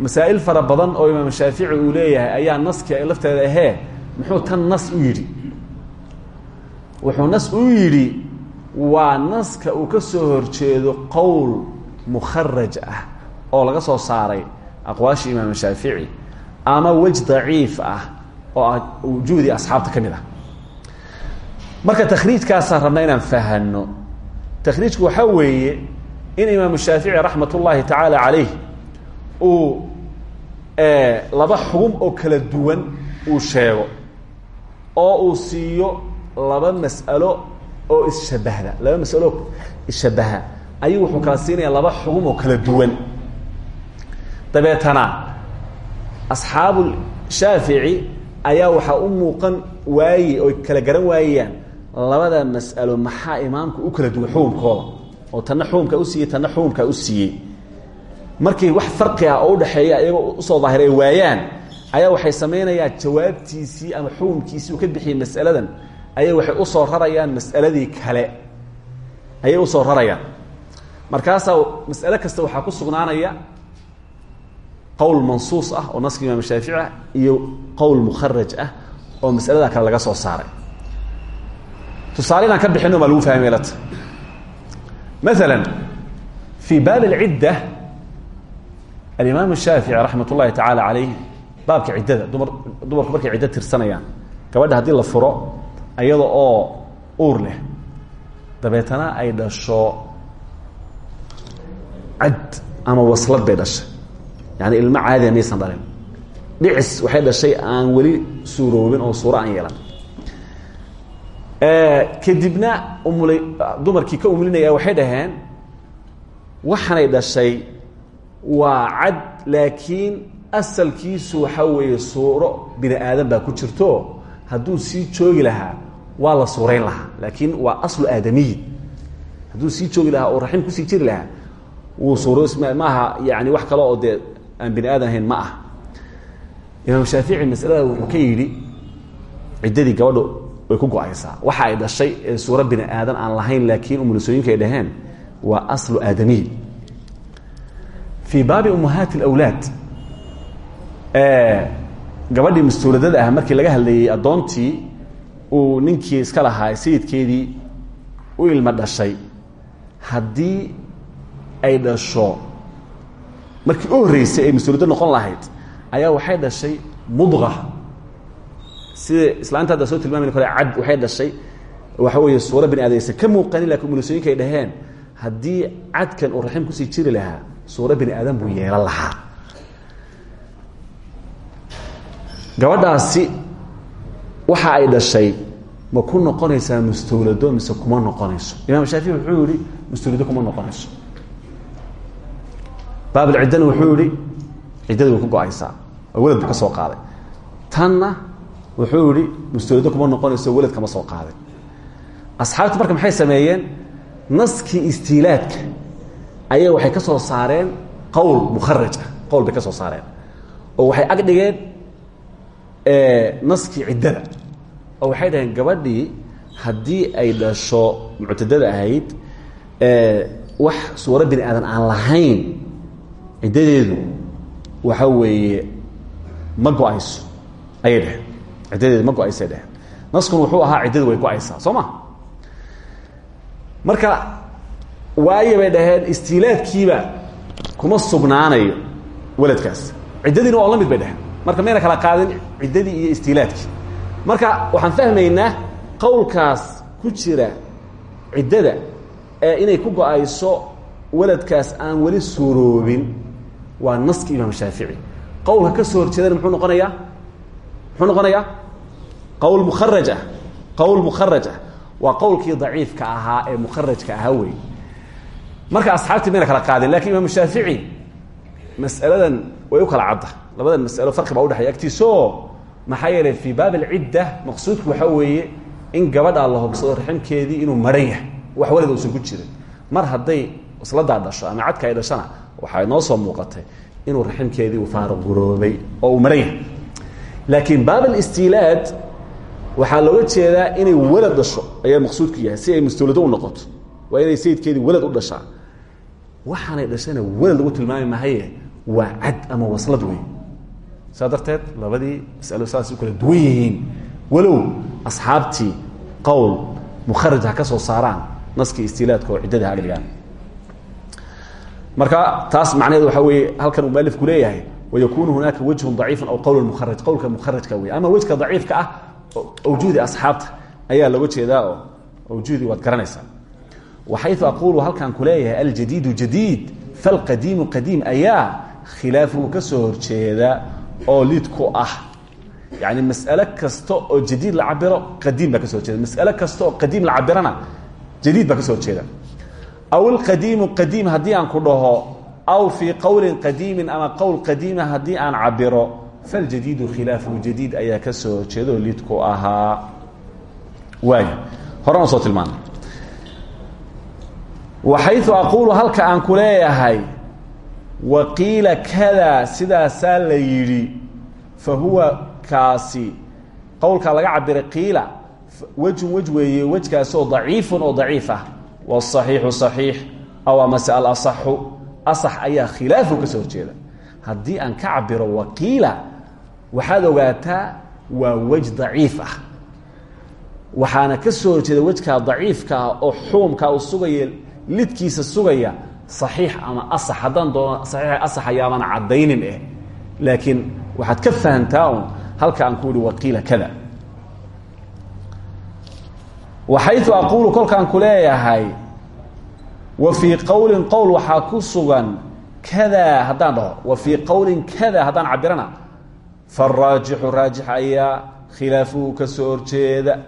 [SPEAKER 1] masaa'il fara badan oo imaam shaafici uu leeyahay ayaa naski lafteeda ahee muxuu tan nas u yidhi. Wuxuu nas u yidhi waa naska uu ka soo horjeedo qowl mukharaj ah oo laga soo saaray aqwaashii imaam shaafici ama wej daciif ah oo ah wujuudii asxaabta ka mid ah. Marka takhriijkaasaan rabna inaan fahano takhriijku waxaa weeye in imaamu shaafici raxmat ullaahi tacaala calayh uu laba xugum oo kala duwan uu sheego oo uu siiyo laba mas'alo oo isshabahda laba masalo isshabaha. Ayuu wuxuu kala siinaya laba xugum oo kala duwan. Dabeetana asxaabu shaafici ayaa waxaa u muuqan waaye oy kala garan waayayaan labada mas'alo maxaa imaamku u kala duwan xukumkooda oo tanna xukumka u siiyey tanna xukumka u siiyey. Markii wax farqi ah oo udhaxeeya iyagoo u soo daahiray waayaan ayaa waxay samaynayaan jawaabtiisii ama xukumkiisii uu ka bixiyey mas'aladan. Ayay waxay u soo rarayaan mas'aladii kale. Ayay u soo rarayaan. Markaasaa mas'ale kasta waxaa ku sugnaanaya qowl mansuus ah oo naska imaam shaafici ah iyo qowl mukharaj ah oo mas'alada kale laga soo saaray. Tusaale inaan ka bixino baa lagu fahmay lata maala fii baab اlcidda alimaam الshaafici raxmat ullahi tacaala calayh baabka ciddada dumar dumarku markay ciddo tirsanayaan gabadha haddii la furo ayada oo uur leh dabeetana ay dhasho cad ama waslad bay dhashay yani ilmo caadiya maysan dhalin dhicis waxay dhashay aan weli suuroobin oo suuro aan yeelan kadibna umula dumarkii ka umulinaya waxay dhaheen waxaanay dhashay waa laakiin asalkiisu waxaa weeye suuro bini aadan baa ku jirto. Hadduu sii joogi lahaa waa la suurayn lahaa. Laakiin waa aslu aadamiyi hadduu sii joogi lahaa oo raxim ku sii jiri lahaa wuu suuro maaha yani wax kale oo dee aan bini aadan ma ah imaam shaafici masalada wuxuu ka yidhi ciddadii gabadhu way ku go'aysaa. Waxa ay dhashay ee suuro bini aadan aan lahayn laakiin umulisooyinka ay dhaheen waa aslu aadamiyi fii baabi ummahaati اlawlaad gabadhii mastuuladada ah markii laga hadlayey addoontii uu ninkii iska lahaa sayidkeedii u ilmo dhashay. Haddii ay dhasho markii u horreysay ay mas'uuliyaddo noqon lahayd ayaa waxay dhashay mudqa sida islaanta hadda soo tilmaamay kole cad waxay dhashay. Waxa weeye suuro bini aadaysan ka muuqanin laakiin umulisooyinka ay dhaheen haddii cadkan uu raxim ku sii jiri lahaa suuro bini aadan buu yeelan lahaa. Gabadhaasi waxa ay dhashay ma ku noqonaysaa mustawlado mise kuma noqonayso? Imaam shaafici wuxuu yihi mustawlado kuma noqonayso. Baablciddana wuxuu yihi ciddadii way ku go'aysaa. Ka soo qaaday. Tanna wuxuu yihi mustawlado kuma noqonayso welad kama soo qaaday. Asxaabtu marka maxay sameeyeen? Naskii istiilaadka ayay waxay ka soo saareen qowl mukharaj ah qowl bay ka soo saareen. Oo waxay ag dhigeen naskii ciddada. Oo waxay dhaheen gabadhii haddii ay dhasho muctadada ahayd wax suuro bini aadan aan lahayn ciddadeedu waxa weeye ma go'ayso. Ayay dheheen ciddadeedu ma go'aysay dheheen naskun wuxuu ahaa ciddadu way go'aysaa soo ma? Marka waayo bay dhaheen istiilaadkiiba kuma sugnaanayo weladkaas. Ciddadiina waa la mid bay dheheen marka mayna kala qaadin ciddadii iyo istiilaadkii marka waxaan fahmaynaa qowlkaas ku jira ciddada ee inay ku go'ayso weladkaas aan weli suuroobin. Waa naski imaam shaafici. Qowlka ka soo horjeedana muxuu noqonayaa? Muxuu noqonayaa qowl mukharaj ah qowl mukharaj ah waa qowlkii daciifka ahaa ee mukharajka ahaa wey marka asxaabtii mayna kala qaadin laakiin imaam shaafici mas'aladan way kala cadda labadan masalo farqi baa udhexeya agtiisao maxaa yeelay fii baab alcidda maqsuudku waxaa weeye in gabadha la hobsado raximkeedii inuu maran wax walid uusan ku jirin. Mar hadday isladaa dhasho ama cadka ay dhashana waxaa noo soo muuqatay inuu raximkeedii uu faaruquroobay oo uu maran yahay. Laakiin baab alistiilaad waxaa looga jeedaa inay walad dhasho ayaa maqsuudku yahay si ay mustawlado u noqoto. Waa inay sayidkeedii walad u dhashaa. Waxaanay dhashana walad lagu tilmaami mahaye waa cad ama waslad wey saa darteed labadii masalo saas u kala duwan yihiin. Walow asxaabtii qowl mukharaj ha ka soo saaraan naskii istiilaadka oo ciddada ha dhigaan. Marka taas macnaheed waxaa weeye halkan uu mualifku leeyahay wayakunu hunaaka wajhun daciifun aw qowl mukharaj qowlka mukharajka wey ama wejka daciifka ah awjuhdii asxaabta ayaa looga jeedaa oo awjuhdii waad garanaysaa. Waxayu aqulu halkaan ku leeyahay aljadiidu jadiid falqadiimu qadiim ayaa khilaafuhu ka soo oo lid ah. Yani mas'ale kasta oo jadiid la cabiro qadiim baa ka so horjeeda. Mas'ale kasta la cabirana jadiid baa ka soo horjeeda. Aw ilqadiimu qadiim haddii aan ku dhaho aw fii qowlin qadiimin ama qowl qadiima haddii aan cabiro faljadiidu khilaafuhu jadiid ayaa ka soo horjeeda oo lid ku ahaa waay horena soo tilmaana waxayu aquulu halka aan ku leeyahay waqiila kada sidaasaa la yidhi fa huwa kaasi qowlkaa laga cabiray qiila wejun wej weeye wejkaasoo daciifun oo daciif ah wاصaxiixu صaxiix aw amase alaصaxu asax ayaa khilaafu ka soo horjeeda haddii aan ka cabiro waqiila waxaad ogaataa waa wej daciif ah. Waxaana ka soo horjeeda wejkaa daciifka ah oo xukumkaa uu sugaya lidkiisa sugaya صaxiix ama asax. Haddaan doono saxiixa asax ayaabana caddaynin eh. Laakiin waxaad ka fahamtaa un halka aan ku ihi waqiila kada. Waxayu aquulu kolkaan ku leeyahay wa fii qowlin qowl waxaa ku sugan kada haddaan dhaho wa fii kada haddaan cabirana faraajixu raajix ayaa khilaafuhu ka soo horjeeda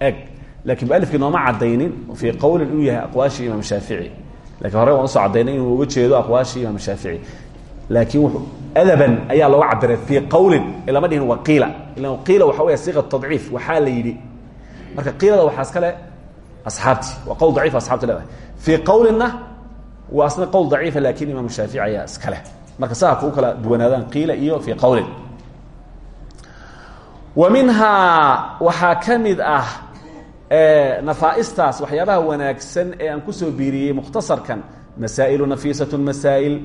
[SPEAKER 1] eg lakiin mualifkii nooma caddaynin fii qowlin inuu yahay aqwaashii imaam shaafici laakiin hore waan u soo cadaynay inuu uga jeedo aqwaashii imaam shaafici laakiin adaban ayaa looga cabiray fii qowlin lama dhihin waqiila ila qiila waxa wey siiqa tadciif waxaa la yidhi marka qiilada waxaa iska le asxaabtii waa qowl daciif asxabta leedahay fii qowlinna waa asna qowl daciifa laakiin imaam shaafici ayaa iska leh marka saa ku kala duwanaadaan qiila iyo fii qowlin wa minhaa ah nafaa'istaas waxyaabaha wanaagsan ee aan ku soo biiriyey mukhtasarkan masaa'ilu nafiisatu masaa'il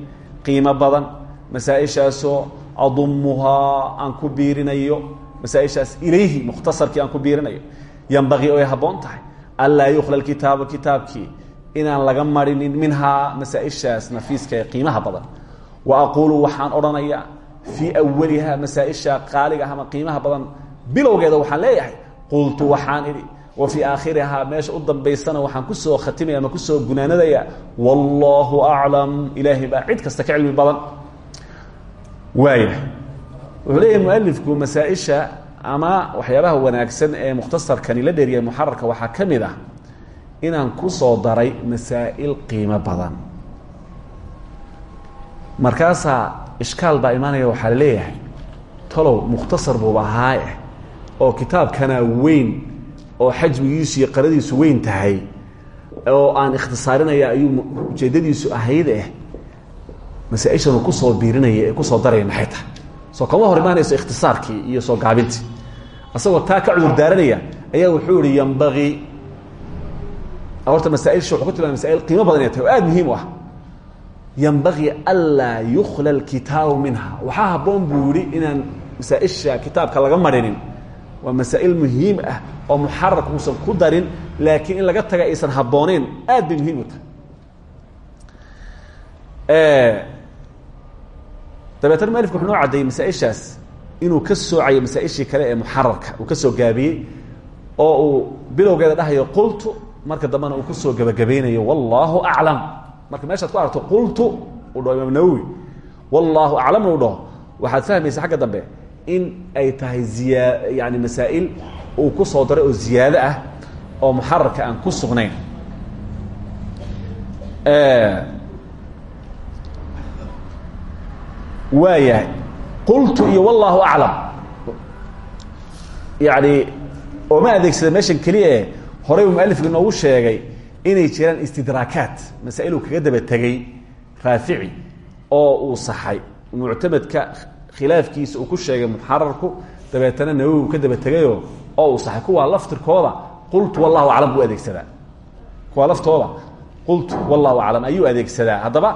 [SPEAKER 1] qiimo badan masaa-ishaasoo adumuhaa aan ku biirinayo masaa-ishaas ilayhi mukhtasarkii aan ku biirinayo. Yambaqii oy habboon tahay yukhla kitaabu kitaabkii inaan laga marinin minhaa masaa-ishaas nafiiska qiimaha badan aquulu waxaan odhanayaa fii awaliha masaa-isha qaaliga ama qiimaha badan bilowgeeda waxaan leeyahay. Qultu waxaan idhi wa fii aakhirihaa meesha u dambaysana waxaan ku soo khatimaya ama ku soo gunaanadaya. Wallaahu aclam ilaahay baa cid kasta ka cilmi badan. Waaya wuxuu leeyahay masaa-isha ama waxyaabaha wanaagsan ee mukhtasarkani la dheeriya muxararka waxaa ka mid ah inaan ku soo daray masaa'il qiimo badan markaasaa ishkaal baa imaanaya waxaa la leeyahay talow mukhtasar buuba ahaa oo kitaabkana weyn oo xajmigiisu iyo qaradiisu weyn tahay oo aan ikhtisaarinaya ayuu ujeeddadiisu ahayd eh masaaishanu ku soo biirinaya ee ku soo daraya maxay tahay soo kama hor imaanayso ikhtisaarkii iyo soo gaabintii. Asagoo taa ka cudur daaranaya ayaa wuxuu ihi yambagii horta masaailsha wuxuu ku qiimo badan inay tahay muhiim u ah yambagii anlaa yukla lkitaabu minha waxaa habboon buu yihi inaan masaaisha kitaabka laga marinin. Waa masaa'il muhiim ah oo muxararka uusan ku darin laakiin in laga taga aysan habbooneyn aad bay muhiim u tahay. Dabeetna mualifku wuxuu noo caddeeyey masaaishaas inuu ka soocayo masaaishii kale ee muxararka uu ka soo gaabiyey oo bilowgeeda dhahayo qultu marka dambena uu ku soo gebagabaynayo wallahu aclam marka meeshaad ku aragto qultu uu dhaho imaam nawowi wallahu aclamna u dhaho. Waxaad fahmaysa xagga dambe in ay tahay ziyaa yani masaa'il uu ku soo daray oo ziyaado ah oo muxararka aan ku sugnayn. Waayahay qultu iyo wallahu aclam. Yani ooma adeegsada meeshan keliya e horey uu mualifku inoogu sheegay inay jiraan istidraakaat masaa'il uu kaga daba tegey raafici oo uu saxay. Muctamadka khilaafkiisa uu ku sheegay muxararku dabeetana nawowi uu ka daba tegayo oo uu saxay. Kuwaa laftirkooda qultu wallahu aclam buu adeegsadaa. Kuwaa laftooda qultu wallahu aclam ayuu adeegsadaa. Haddaba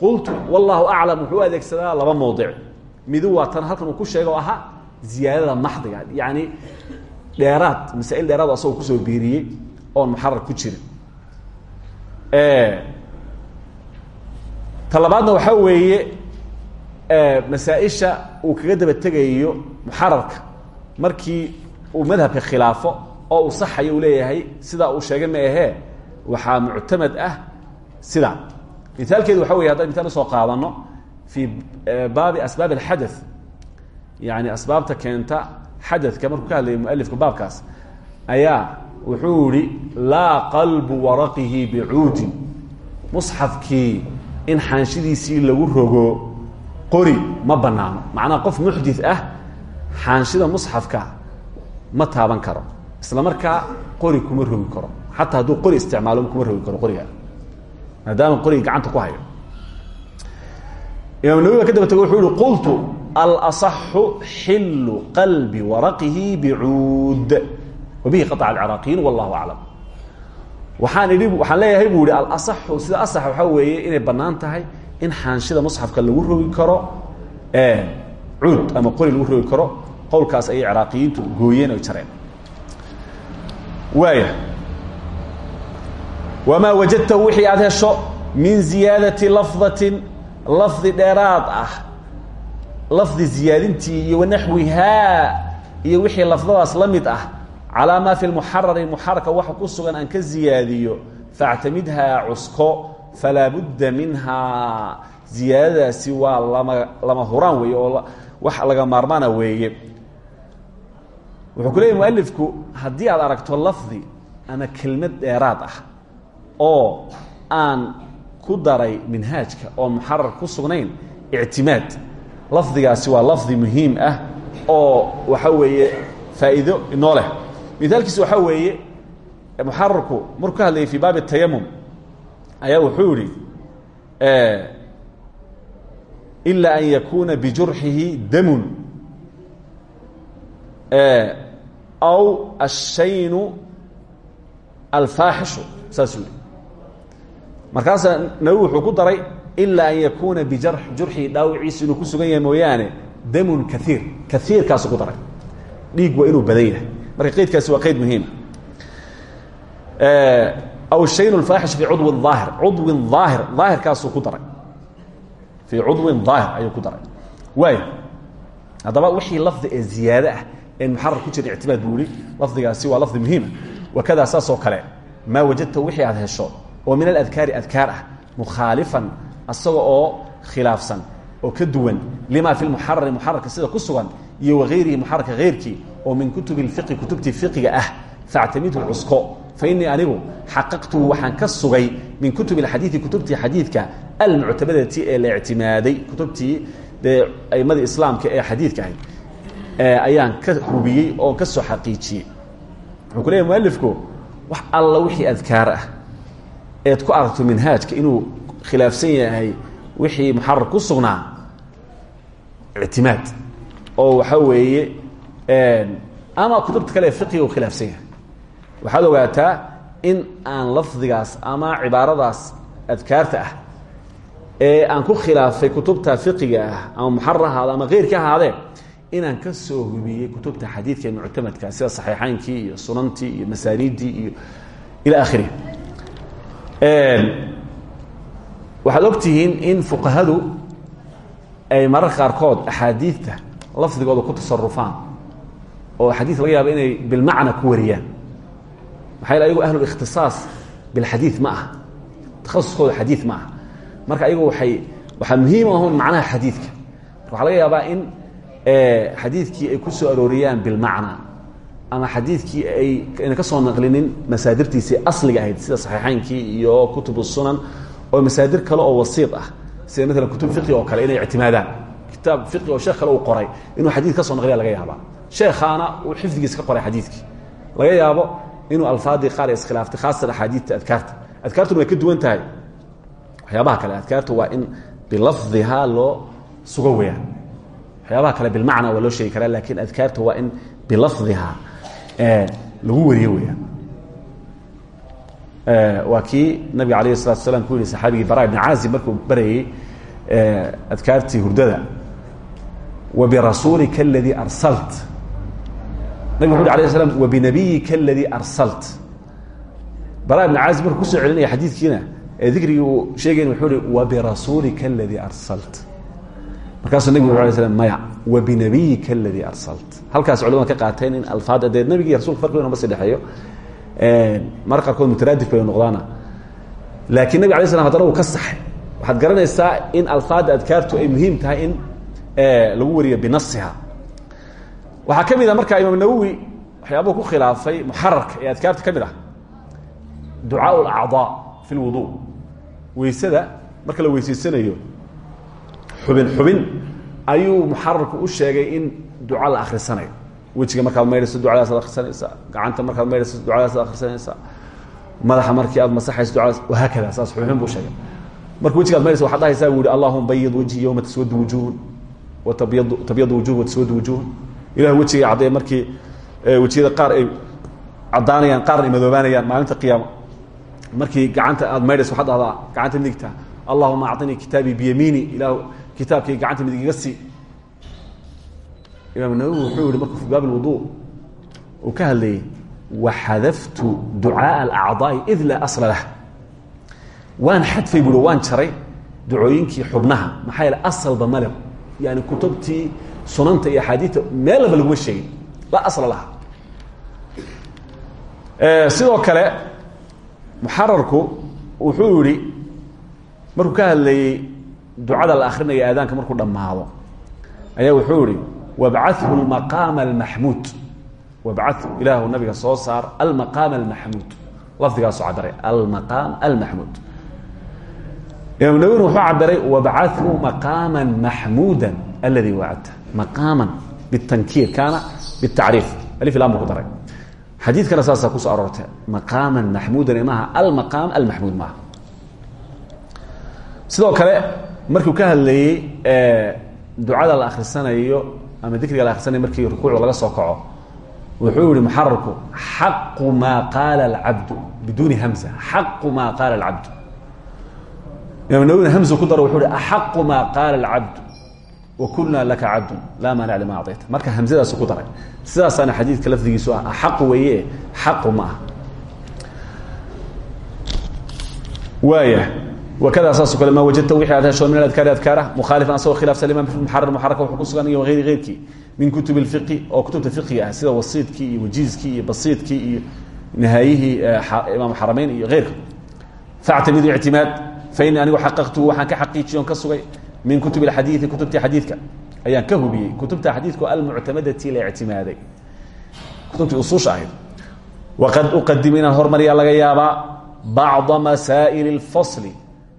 [SPEAKER 1] qultu wallahu aclam wuxuu u laba mowdic midu waa tan halkan uu ku sheega oo ahaa ziyaadada maxdiga yani dheeraad masaa'il dheeraad asagoo ku soo biiriyey oon muxarar ku jirin ta labaadna waxaa weeye masaaisha uu kaga daba tegayo muxararka. Markii uu madhabka khilaafo oo uu saxayo uu leeyahay sidaa uu sheegay ma ahee waxaa muctamad ah sidaa mithaalkeedu waxa wey haddaan mithal u soo qaadano fii baabi asbaab alxadath yani asbaabta keenta xadadka markuu ka hadlaya mualifku baabkaas ayaa wuxuu yihi laa qalbu waraqihi bicuudin musxafkii in xaanshidiisii lagu rogo qori ma banaano macnaha qof muxdith ah xaanshida musxafka ma taaban karo. Isla markaa qori kuma rogi karo. Xataa hadduu qori isticmaalo kuma rogi karo qoriga. Maadaama qoriga gacanta ku hayo. Imaam nawi ba ka daba tego wuxuu yihi qultu alaصaxu xilu qalbi waraqihi bicuud wabihi qaطca alciraaqiyin wallahu aclam waxaan idhi waxaan leeyahay buu yihi alaصaxu sida asax waxaa weeye inay bannaan tahay in xaanshida musxafka lagu rogi karo cuud ama qori lagu rogi karo qowlkaas ayay ciraaqiyiintu gooyeen oy jareen waaya wamaa wajadtahu wixii aada hesho min ziyaadati lafdatin lafdi dheeraad ah lafdi ziyaadintii iyo wanaxwihaa iyo wixii lafdadaas la mid ah calaa maa fi lmuxarari muxararka waxa ku sugan aan ka ziyaadiyo faactamidhaa cusko falaa budda minhaa ziyaadadaasi waa lama lama huraan weeye oo wax laga maarmaana weeye. Wuxuu ku leeyay mualifku haddii aad aragto lafdi ama kelmad dheeraad ah oo aan ku daray minhaajka oon muxarar ku sugnayn ictimaad. Lafdigaasi waa lafdi muhiim ah oo waxa weeye faa'iido inoo leh mithaalkiisu waxaa weeye muxararku markuu ka hadlayay fi baabi tayamum ayaa wuxuu yihi ilaa an yakuuna bijurxihi damun. Aw ashaynu alfaaxishu saasuu yihi markaasaa nawi wuxuu ku daray ilaa an yakuuna bijar jurxii dhaawiciisu inuu ku sugan yahay mooyaane damun kaiir kaiirkaasu ku daray. Dhiig waa inuu badan yahay marka qeydkaasi waa qeyd muhiima aw shayn alfaaxish fii cudwin aahir cudwin aahir daahirkaasuu ku daray. Fii cudwin daahir ayuu ku daray. Waaya haddaba wixii lafdi ee ziyaade ah een muxarar ku jira ictimaad buu ihi lafdigaasi waa lafdi muhiima wakadaa saasoo kale maa wajadta wixii aad hesho oo min aladkaari adkaar ah mukhaalifan asaga oo khilaafsan oo ka duwan lima fi muxarari muxararka sida ku sugan iyo waayrihi muxaraka ayrkii oo min kutubi اfiqi kutubtii fiqiga ah faactamidhu cusko fainii anigu xaqaqtu waxaan ka sugay min kutubi اxadiii kutubtii xadiidka almuctabadati ee la ictimaaday kutubtii dee aimmadii islaamka ee xadiidka ahayd ayaan ka hubiyey oon ka soo xaqiijiyey. Wuxuu ku leeyahy mualifku wax alla wixii adkaar ah eed ku aragto minhaajka inuu khilaafsan yahay wixii muxarar ku sugnaa ictimaad oo waxa weeye ama kutubta kale fiqiga u khilaafsan yahay. Waxaad ogaataa in aan lafdigaas ama cibaaradaas adkaarta ah ee aan ku khilaafay kutubta fiqiga ah ama muxarar ahaada ama keyrka ahaadee inaan ka soo hubiyey kutubta xadiidka muctamadka sida saxiixaynkii iyo sunantii iyo masaaniiddii iyo ila akhirihi waxaad ogtihiin in fuqahadu ay mararka qaarkood axaadiidta lafdigooda ku tasarufaan oo axaadiis laga yaabo inay bilmacna ku wariyaan. Maxaa yele ayagu ahlulikhtisaas bilxadiid ma aha. Takhasuskooda xadiid ma aha. Marka ayagu waay waxaa muhiim ahun macnaha xadiidka. Marka waxaa laga yaabaa in xadiidkii ay ku soo arooriyaan bilmacna ama xadiidkii ay ayna ka soo naqlinin masaadirtiisii asliga ahayd sida saxiixaynkii iyo kutub sunan oo masaadir kale oo wasiid ah sida maalan kutub fiqi oo kale inay ictimaadaan kitaab fiqi oo sheekh kale uu qoray inuu xadiid ka soo naqliya laga yaabaa. Sheekhaana uu xifdigiisa ka qoray xadiidkii. Laga yaabo inuu alfaadii qaar iskhilaaftay khaasatan axaadiidta adkaarta. Adkaartuna way ka duwan tahay. Waxyaabaha kale adkaartu waa in bilafdihaa loo sugo weyaan waxyaabaha kale bilmacna waa loo sheegi karaa laakiin adkaarta waa in bilafdihaa lagu wariyo weyaan waa kii nabiga alayh الsalatu asalaam ku yihi saxaabigii bara ibn caazib markuu barayey adkaartii hurdada wabirasuulika اladii arsalt nabig wuxu uri alay slam wabinabiyika اladii arsalt bara ibn caazib markuu kusoo celinaya xadiidkiina ee dikrigii uu sheegayn wuxuu hi wabirasuulika اladii arsalt markaasuu nabig ur alay slam maya wabinabiyika اladii arsalt halkaas culamada ka qaateen in alfaada dee nabigii rasulka farqi weyn basi dhexeeyo mar qaarkood mutaraadif bay noqdaana laakiin nabig alay slam hadana uu ka saxay waxaad garanaysaa in alfaada adkaartu ay muhiim tahay in lagu wariyo binasiha. Waxaa ka mid ah a markaa imaam ku khilaafay muxararka ee adkaarta ka mid ah. Ducaa fi lwudu weysada marka la weysaysanayo xubin xubin ayuu muxararku u sheegay in duca la akrisanayo wejiga markaad maydhayso ducadaas ad akrisanaysaa gacanta markaad maydhayso ducadaas ad akrisanaysaa madaxa markii aad masaxayso ducadaas wahaakada saas xubin buu sheegay. Marka wejigaad maydhayso waxaad dhahaysaa bu yihi allahuma wajhi yowma taswadu wujuhun tabyadu wujuh wataswadu wujuh ilah wejigay caddeeye markii wejiyada qaar ay caddaanayaan qaarna ay madoobaanayaan maalinta qiyaama markii gacanta aada maydhayso waxaad dhahdaa gacanta midigta allahuma acطinii kitaabii biyamiini ilaah kitaabkii gacanta midig iga sii imaam nawowi wuxuu yihi markuu fi baab lwudu uu ka hadlayey waxadaftu ducaaءa alacdaa'i id laa asla lah waan xadfay buui waan jaray ducooyinkii xubnaha maxaa yaele asalba maleh yani kutubtii sunanta iyo axaadiita meel laba laguma sheegin laa asla laha sidoo kale muxararku wuxuu yihi markuu ka hadlayey ducada la akrinaya aadaanka markuu dhammaado ayaa wuxuu yihi wabcahu maqaama almaxmuud wabcahu ilaahu nabiga soo saar almaqaama almaxmuud lafdigaasoo cabiray almaqaam almaxmuud imaam nawwin wuxuu cabiray wabcahu maqaama maxmuuda aladi wacadta. Maqaaman bitankiir kaana bitacriif. Alif buu ku daray. Xadiidkana saasaa ku soo aroortay. Maqaaman maxmuudan maaha almaqaam almaxmuud maaha. Sidoo kale markuu ka hadlayey ducada la akhrisanayo ama dikriga la akhrisanayo markii rukuucda laga soo kaco wuxuu yihi muxararku xaqu maa qaala alcabdu biduuni hamza xaqu maa qaala alcabdu imaam nawwina hamzu ku daro wuxuu hi axaqu maa qaala alcabdu wakulna laka cabdun laa maanic lima acطayta marka hamsadaasu ku daray sidaasaana xadiidka lafdigiisu ah axaqu weeye xaqu ma ah wakada saasoo kale wajadta wixii aad hesho min aladkaari adkaara mukhaalifan asagoo khilaafsan liman muxarar muxaraka wuxuu ku sugan iyo wayri keyrkii min kutub اlfiqi oo kutubta fiqiga ah sida wasiidkii iyo wajiizkii iyo basiidkii iyo nihaayihii imaam xaramayn iyo keyrka factamidu ictimaad fainii anigu xaqaqtuhu waxaan ka xaqiijiye on ka sugay min kutub اxadiiثi kutubtii xadiidka ayaan ka hubiyey kutubta xadiidku almuctamadati la ictimaaday kutubtii usuusha ahayd waqad uqadim inaan hormariyaa laga yaabaa bacda masaa'il اlfasli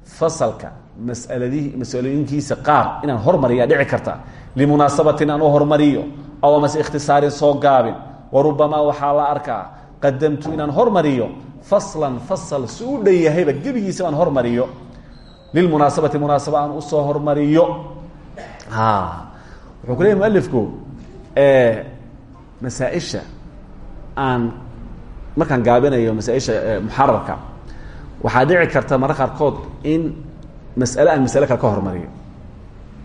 [SPEAKER 1] fasalka masaladii masalooyinkiisa qaar inaan hormariya dhici karta limunaasabatin aan u hormariyo aw amase ikhtisaarin soo gaabin warubamaa waxaa la arkaa qadamtu inaan hormariyo faslan fasal si u dhan yahayba gebigiisa aan hormariyo lilmunaasabati munaasaba aan u soo hormariyo. Wuxuu ku leeyay mualifku masaaisha aan markaan gaabinayo masaaisha muxararka waxaa dhici karta marra qaarkood in mas'ale aan masale kale ka hormariyo.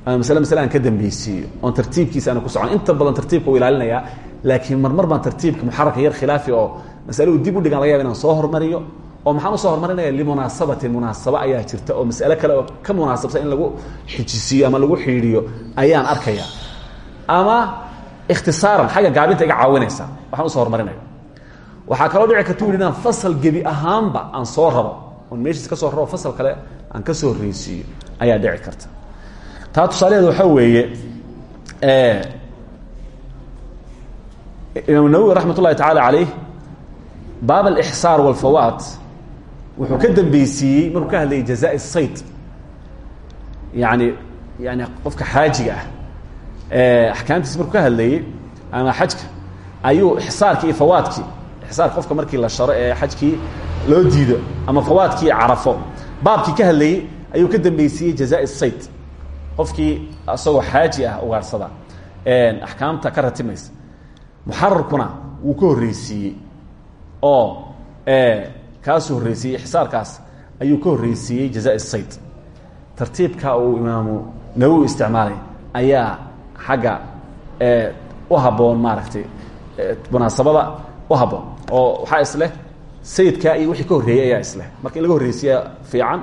[SPEAKER 1] Ama masale masale aan ka dambeysiiyo oon tartiibkiisa aana ku socon. Inta badan tartiibka u ilaalinayaa laakiin marmar baan tartiibka muxararka yar khilaafi oo masale uu dib u dhigan laga yaba inaan soo hormariyo oo maxaan u soo hormarinaya limunaasabatin munaasaba ayaa jirta oo mas'ale kale oo ka munaasabsan in lagu xijisiiyo ama lagu xiidhiyo ayaan arkaya ama ikhtisaaran xagga gaabinta iga caawinaysa waxaan u soo hormarinaya waxaa kaloo dhici karta yidhi inaan fasal gebi ahaanba aan soo rabo oon meeshiis ka soo rabo fasal kale aan ka soo horreysiiyo ayaa dhici karta. Taa tusaalaheeda waxaa weeye imaam nawowi raxmat ullahi tacaala calayh baab alixsaar walfawaat wuxuu ka dambeysiiyey markuu ka hadlayay jazaa sayd yani yani qofka xaajiga ah axkaamtiis markuu ka hadlayey ama xajka ayuu ixsaarkii iyo fawaadkii ixsaar qofka markii la sharo ee xajkii loo diido ama fawaadkii carafo baabkii ka hadlayey ayuu ka dambeysiiyey jazaa sayd. Qofkii isagoo xaaji ah ugaarsada axkaamta ka ratimaysa muxararkuna wuu ka horreysiiyey oo kaasuu horreysiiyey ixsaarkaas ayuu ka horreysiiyey jazaa sayd. Tartiibka uu imaamu nawowi isticmaalay ayaa xagga u habboon maaragtay munaasabada u habboon oo waxaa isleh sayidka iyo wixii ka horreeyey ayaa isleh marka in laga horreysiiya fiican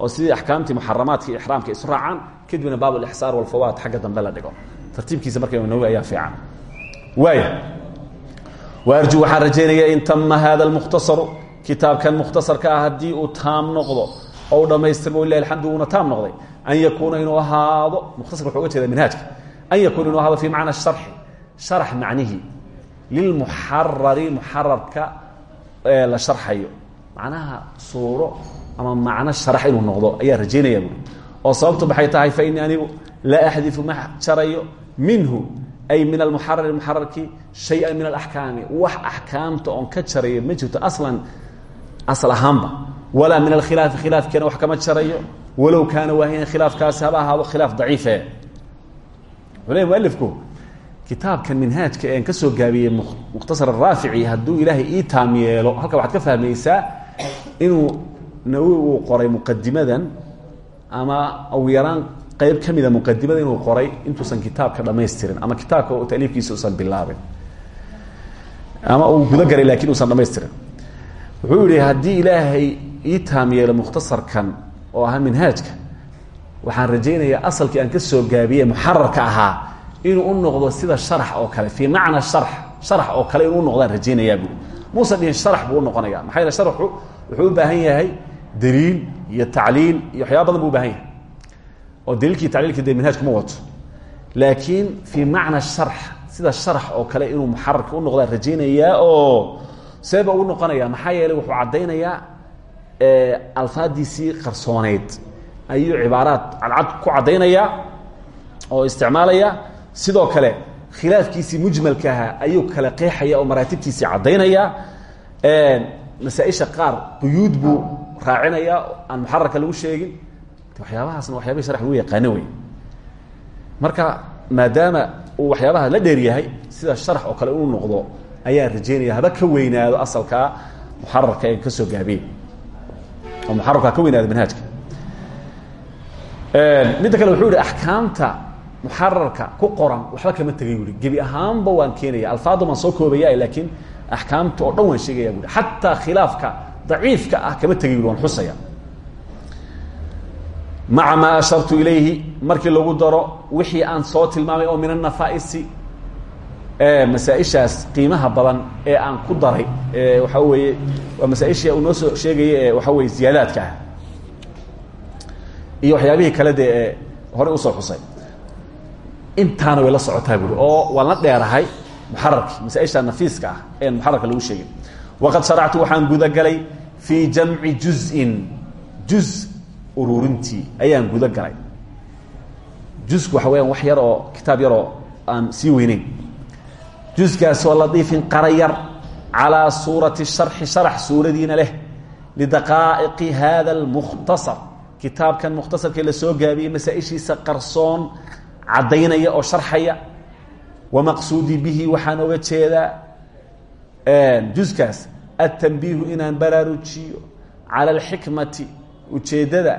[SPEAKER 1] oo sidii axkaamtii muxaramaadka iyo ixraamka isu raacaan kadibna baab alixsaar walfawaad xagga dambe la dhigo. Tartiibkiisa marka imam nawowi ayaa fiican. Waaya waarju waxaan rajaynaya in tama hada lmukhtasaru kitaabkan mukhtasarka ah haddii uu taam noqdo oo u dhamaystirmo ilahi alxamdu uuna taam noqday. An yakuuna inuu ahaado mukhtasarka wuxuu uga jeeda minhaajka. An yakuuna inuu ahaado fii macna sharxi sharax macnihi. Lilmuxarari muxararka la sharxayo. Macnaha suuro ama macno sharax inuu noqdo ayaa rajaynaya buui oo sababtu maxay tahay fa inii anigu laa axdifu ma jarayo minhu ay min almuxarari muxararki shaya min alaxkaami wax axkaamta oon ka jarayo ma jirto aslan asal ahaanba. Walaa min alkhilaafi khilaafkeena wax kama jarayo. Walow kaana waahiyan khilaafkaasi haba ahaado khilaaf daciife. Wuxuu leey mualifku kitaabkan minhaajka een ka soo gaabiyey mukhtasar araafici hadduu ilaahay ii taam yeelo halka waxaad ka fahmaysaa inuu nawowi uu qoray muqadimadan ama ugu yaraan qayb ka mida muqadimada inuu qoray intuusan kitaabka dhamaystirin ama kitaabka taliifkiisa usan bilaabin. Ama uu guda garay lakiin usan dhamaystirin wuxuu yihi haddii ilaahay ii taam yeelo mukhtasarkan oo ahaa minhaajka waxaan rajaynayaa asalkii aan ka soo gaabiyey muxararka ahaa inuu u noqdo sida sharax oo kale fii macna sharax sharax oo kale inuu unoqdaan rajaynayaa buui muusan dhihin sharax buu unoqonaya maxaa yeele sharaxu wuxuu baahan yahay daliil iyo tacliil iyo waxyaaba buu baahan yahay. Oo daliilkii tacliilkii dee minhaajku ma wato. Laakiin fii macna sharx sida sharax oo kale inuu muxararka u noqdaan rajaynayaa oo seeba ugu noqonaya maxaa yeeley wuxuu caddaynayaa alfaadiisii qarsooneyd ayuu cibaaraad cadcad ku caddaynayaa oo isticmaalaya. Sidoo kale khilaafkiisii mujmalka ahaa ayuu kala qeexaya oo maraatibtiisii caddaynaya masaaisha qaar quyuud buu raacinaya aan muxararka lagu sheegin. Waxyaabahaasna waxyaabahii sharx lagu yaqaano wey marka maadaama uu waxyaabaha la dheer yahay sida sharax oo kale inuu noqdo ayaa rajaynaya haba ka weynaado asalkaa muxararka ee ka soo gaabiyey oo muxararka ka weynaado manhaajka midda kale wuxuu yihi axkaamta muxararka ku qoran waxba kama tegay buui gebi ahaanba waan keenaya alfaada waan soo koobaya laakiin axkaamta oo dhan waan sheegaya bui xataa khilaafka daciifka ah kama tegay bui waan xusaya. Maca maa ashartu ilayhi markii lagu daro wixii aan soo tilmaamay oo min anafaaisi masaaishaas qiimaha badan ee aan ku daray waxaa weeye waa masaaishii uu noo soo ee waxaa weye ziyaadaadka ah. Iyo waxyaabihii kale dee ee horey u soo xusay. Intaana way socotaa buui oo waan dheerahay muxararki masaaisha nafiiska ah een lagu sheegay. Waqad sharactu waxaan gudagalay fii jamci juzin juz ururintii ayaan guda galay jusku waxa weyaan wax yar oo kitaab yaroo aan sii weyneyn juskaasoo ladiifin qara yar calaa suurati sharxi sharax suuradiina leh lidaqaa'iqi hada almukhtasar. Kitaabkan mukhtasarkee la soo gaabiyey masaa-ishiisa qarsoon caddaynaya oo sharxaya. Wamaqsuudii bihi waxaan oga jeedaa juskaas atanbiihu inaan baraarujiyo cala alxikmati ujeeddada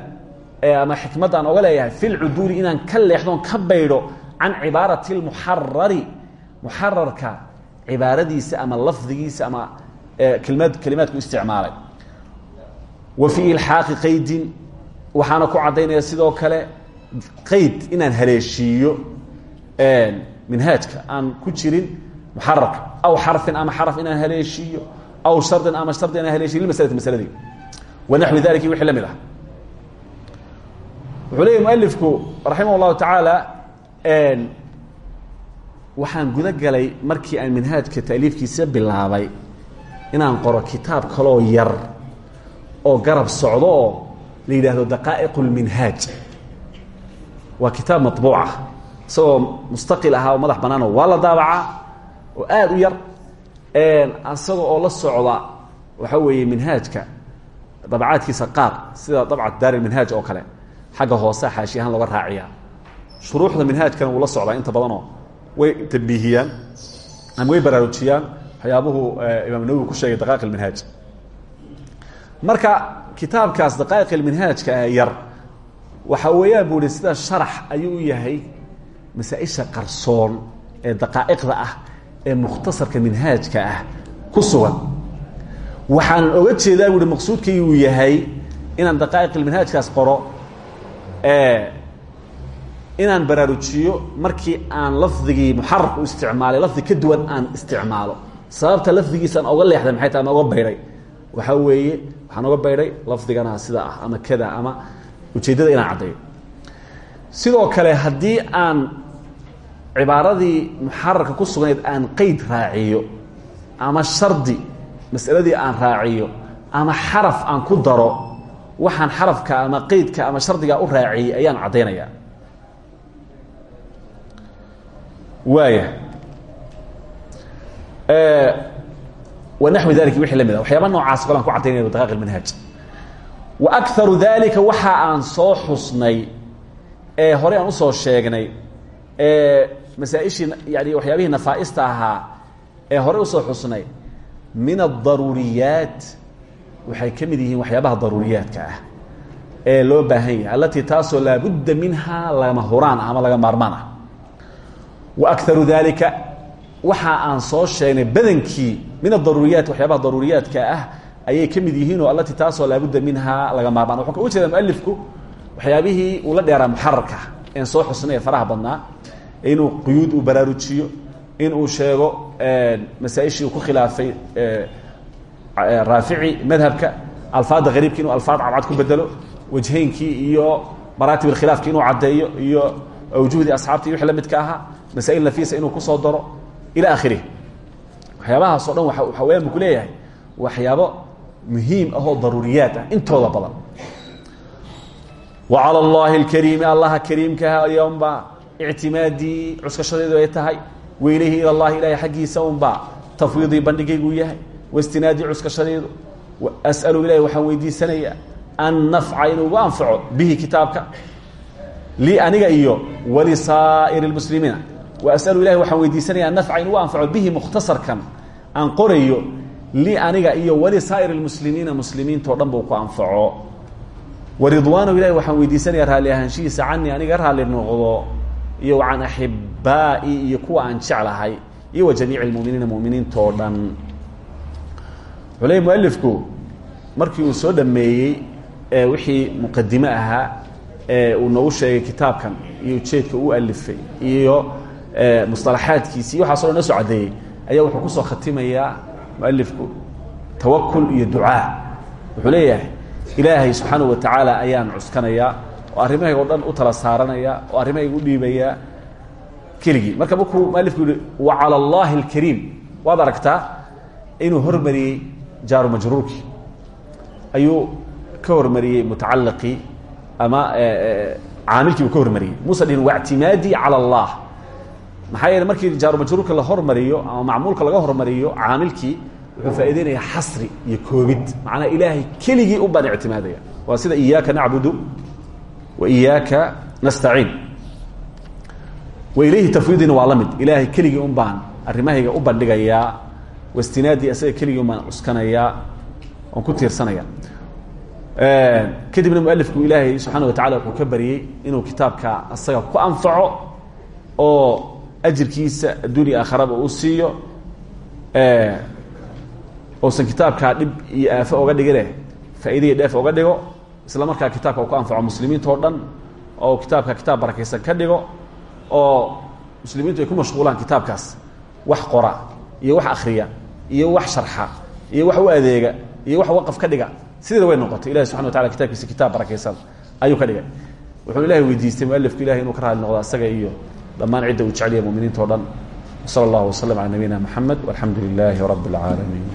[SPEAKER 1] ama xikmaddaan oga leeyahay fi lcuduuli inaan ka leexdoon ka baydho can cibaarati lmuxarari muxararka cibaaradiisa ama lafdigiisa ama klimad kelimaadku isticmaalay. Wa fii ilxaaqi qaydin waxaana ku caddaynaya sidoo kale qayd inaan haleeshiiyo minhaajka aan ku jirin muxararka. Aw xarfin ama xaraf inaan haleeshiiyo aw shardin ama shardi inaan haleeshiyo limaslati masaladii. Wanaxwi dalika wixii la mid ah. Wuxuu leeyahy mualifku raximah llahu tacaala waxaan guda galay markii aan minhaajka taaliifkiisa bilaabay inaan qoro kitaab kaloo yar oo garab socdo oo la yidhaahdo daqaa'iq اlminhaaj waa kitaab maطbuuca isagoo mustaqil ahaa madax banaano waa la oo aada u yar. Isaga oo la socda waxa weeye minhaajka dabacaadkiisa qaar sida dabcat daar minhaaj oo kale xagga hoose xaashi ahaan looga raaciya shuruuxda minhaajkana wuu la socdaa inta badanoo way tambiihiyaan ama way baraarujiyaan waxyaabuhu imaam nawowi ku sheegay daqaiq minhaaj marka kitaabkaas daqaa'iq ilminhaajka ee yar waxa weeyaan buu ihi sida sharax ayuu yahay masaa-isha qarsoon ee daqaa'iqda ah ee mukhtasarka minhaajka ah ku sugan. Waxaanan oga jeedaa bu uhi maqsuudkaygi uu yahay inaan daqaa'iq ilminhaajkaas qoro inaan baraarujiyo markii aan lafdigii muxararka u isticmaalay lafdi ka duwan aan isticmaalo. Sababta lafdigiisaan oga leexday maxay tahay? Ama oga baydhay waxaa weeye waxaan oga baydhay lafdigana sida ah ama kada ama ujeeddada inaan caddayo sidoo kale haddii aan cibaaradii muxararka ku sugnayd aan qeyd raaciyo ama shardi masaladii aan raaciyo ama xaraf aan ku daro waxaan xarafka ama qeydka ama shardigaa u raaciyey ayaan caddaynaya waaya wanaxwi dalika wixii la mid a waxyaaba noocaas kale aan ku caddaynaya daqaiq ilmanhaaj wa akaru dalika waxa aan soo xusnay ee horey aan u soo sheegnay ee masaa-ishii yani waxyaabihii nafaaista ahaa ee horey u soo xusnay min adaruuriyaat waxay ka waxyaabaha daruuriyaadka ah ee loo baahan yahay alatii taasoo laabudda minha lagama huraan ah ama laga maarmaan ah wa akaru dalika waxa aan soo sheegnay badankii min adaruuriyaat waxyaabaha daruuriyaadka ah ayay ka mid yihiin oo alatii taasoo laabudda minha laga maarmaan wuxuu ka uga jeeda mualifku waxyaabihii uu la dheeraa muxararka een soo xusnay ee faraha badnaa inuu quyuud uu baraarujiyo inuu sheego masaa-ishii uu ku khilaafay raafici madhabka alfaadda hariibka inuu alfaad cadcad ku bedelo wajhaynkii iyo maraatib alkhilaafki inuu caddeeyo iyo awjuhdii asxaabta iyo wixii la midka ahaa masaa'il nafiisa inuu ku soo daro ila akhirih waxyaabahaas o dhan waa waxa weyaan buu ku leeyahay. Waxyaabo muhiim ah oo daruuriyaad ah intooda badan. Wa cala allahi alkariimi allaha kariimkaha ayoonbaa ictimaadii cuskashadeedu ay tahay. Weylayhi ila llahi ilahay xaggiisa unbaa tafwiidii bandhigayguu yahay. Waistinaadii cuskashadeedu. As'alu ilahi waxaan weydiisanayaa an nafca inuu ugu anfaco bihi kitaabka. Lii aniga iyo walisaa'iri اlmuslimiina wa as'alu ilahi waxaan weydiisanaya an nafca in ugu anfaco bihi mukhtasarkan aan qorayo lii aniga iyo walisaa'ir اlmuslimiina muslimiintao dhan buu ku anfaco. Waridwaanahu ilahi waxaan weydiisanaya raalli ahaanshihiisa canii aniga raalli noqdo iyo can axibaa'i iyo kuwa aan jeclahay iyo wa jamiici اlmuminiina muminiintoo dhan. Mualifku markii uu soo dhameeyey wixii muqadime ee uu noogu sheegay kitaabkan iyo ujeedka uu alifay iyo musalaxaadkiisi waxaasoo dhan soo caddeeyey ayaa wuxuu ku soo khatimayaa mualifku tawakul iyo ducaa. Wuxuu leeyahay ilaahay subxaanau wa tacaala ayaan cuskanayaa oo arrimahayg o dhan u tala saaranaya oo arrimahayga u dhiibayaa keligii. Marka markuu mualifku wa cala allahi alkariim waad aragtaa inuu hormariyey jaaru majruurkii. Ayuu ka hormariyey mutacalliqii ama eh, eh, caamilkiibuu ka hormariyey. Muusa dhihin waictimaadii allah maxaa yeele markii jaarumajruurka la hormariyo ama macmuulka laga hormariyo caamilkii wuxuu faa'ideynaya xasri iyo koobid. Macnaa ilaahay keligii un baan ictimaadaya. Waa sida iyaaka nacbudu wa iyaaka nastaciin. Wa ilayhi tafwiidina waa la mid. Ilaahay keligii baan arrimahayga u bandhigayaa wastinaadii asaga keligii un baan uskanayaa oon ku tiirsanaya. Kadibna mualifku ilaahay subxaana wa tacala wuxuu ka inuu kitaabka asaga ku anfaco oo ajirkiisa adduuniya aakharaba uu siiyo ousan kitaabkaa dhib iyo aafo oga dhigine faa'iidaiyo dheef oga dhigo isla markaa kitaabka ku anfaco muslimiinta oo dhan oo kitaabka kitaab barakaysan ka dhigo oo muslimiintu ay ku mashquulaan kitaabkaas wax qora iyo wax akhriya iyo wax sharxa iyo wax u adeega iyo wax waqaf ka dhiga sideeda way noqotay. Ilahi subxana wa tacala kitabkiisa kitaab barakaysan ayuu ka dhigay. Wuxuu ilahay weydiistay mualifku ilahay inuu ka raali noqdo asaga iyo dhammaan cidda uu jeceliya muminiinta o dhan. Sala allahu waslm cala nabiyina mxamed walxamdu lilaahi rabi اlcaalamiin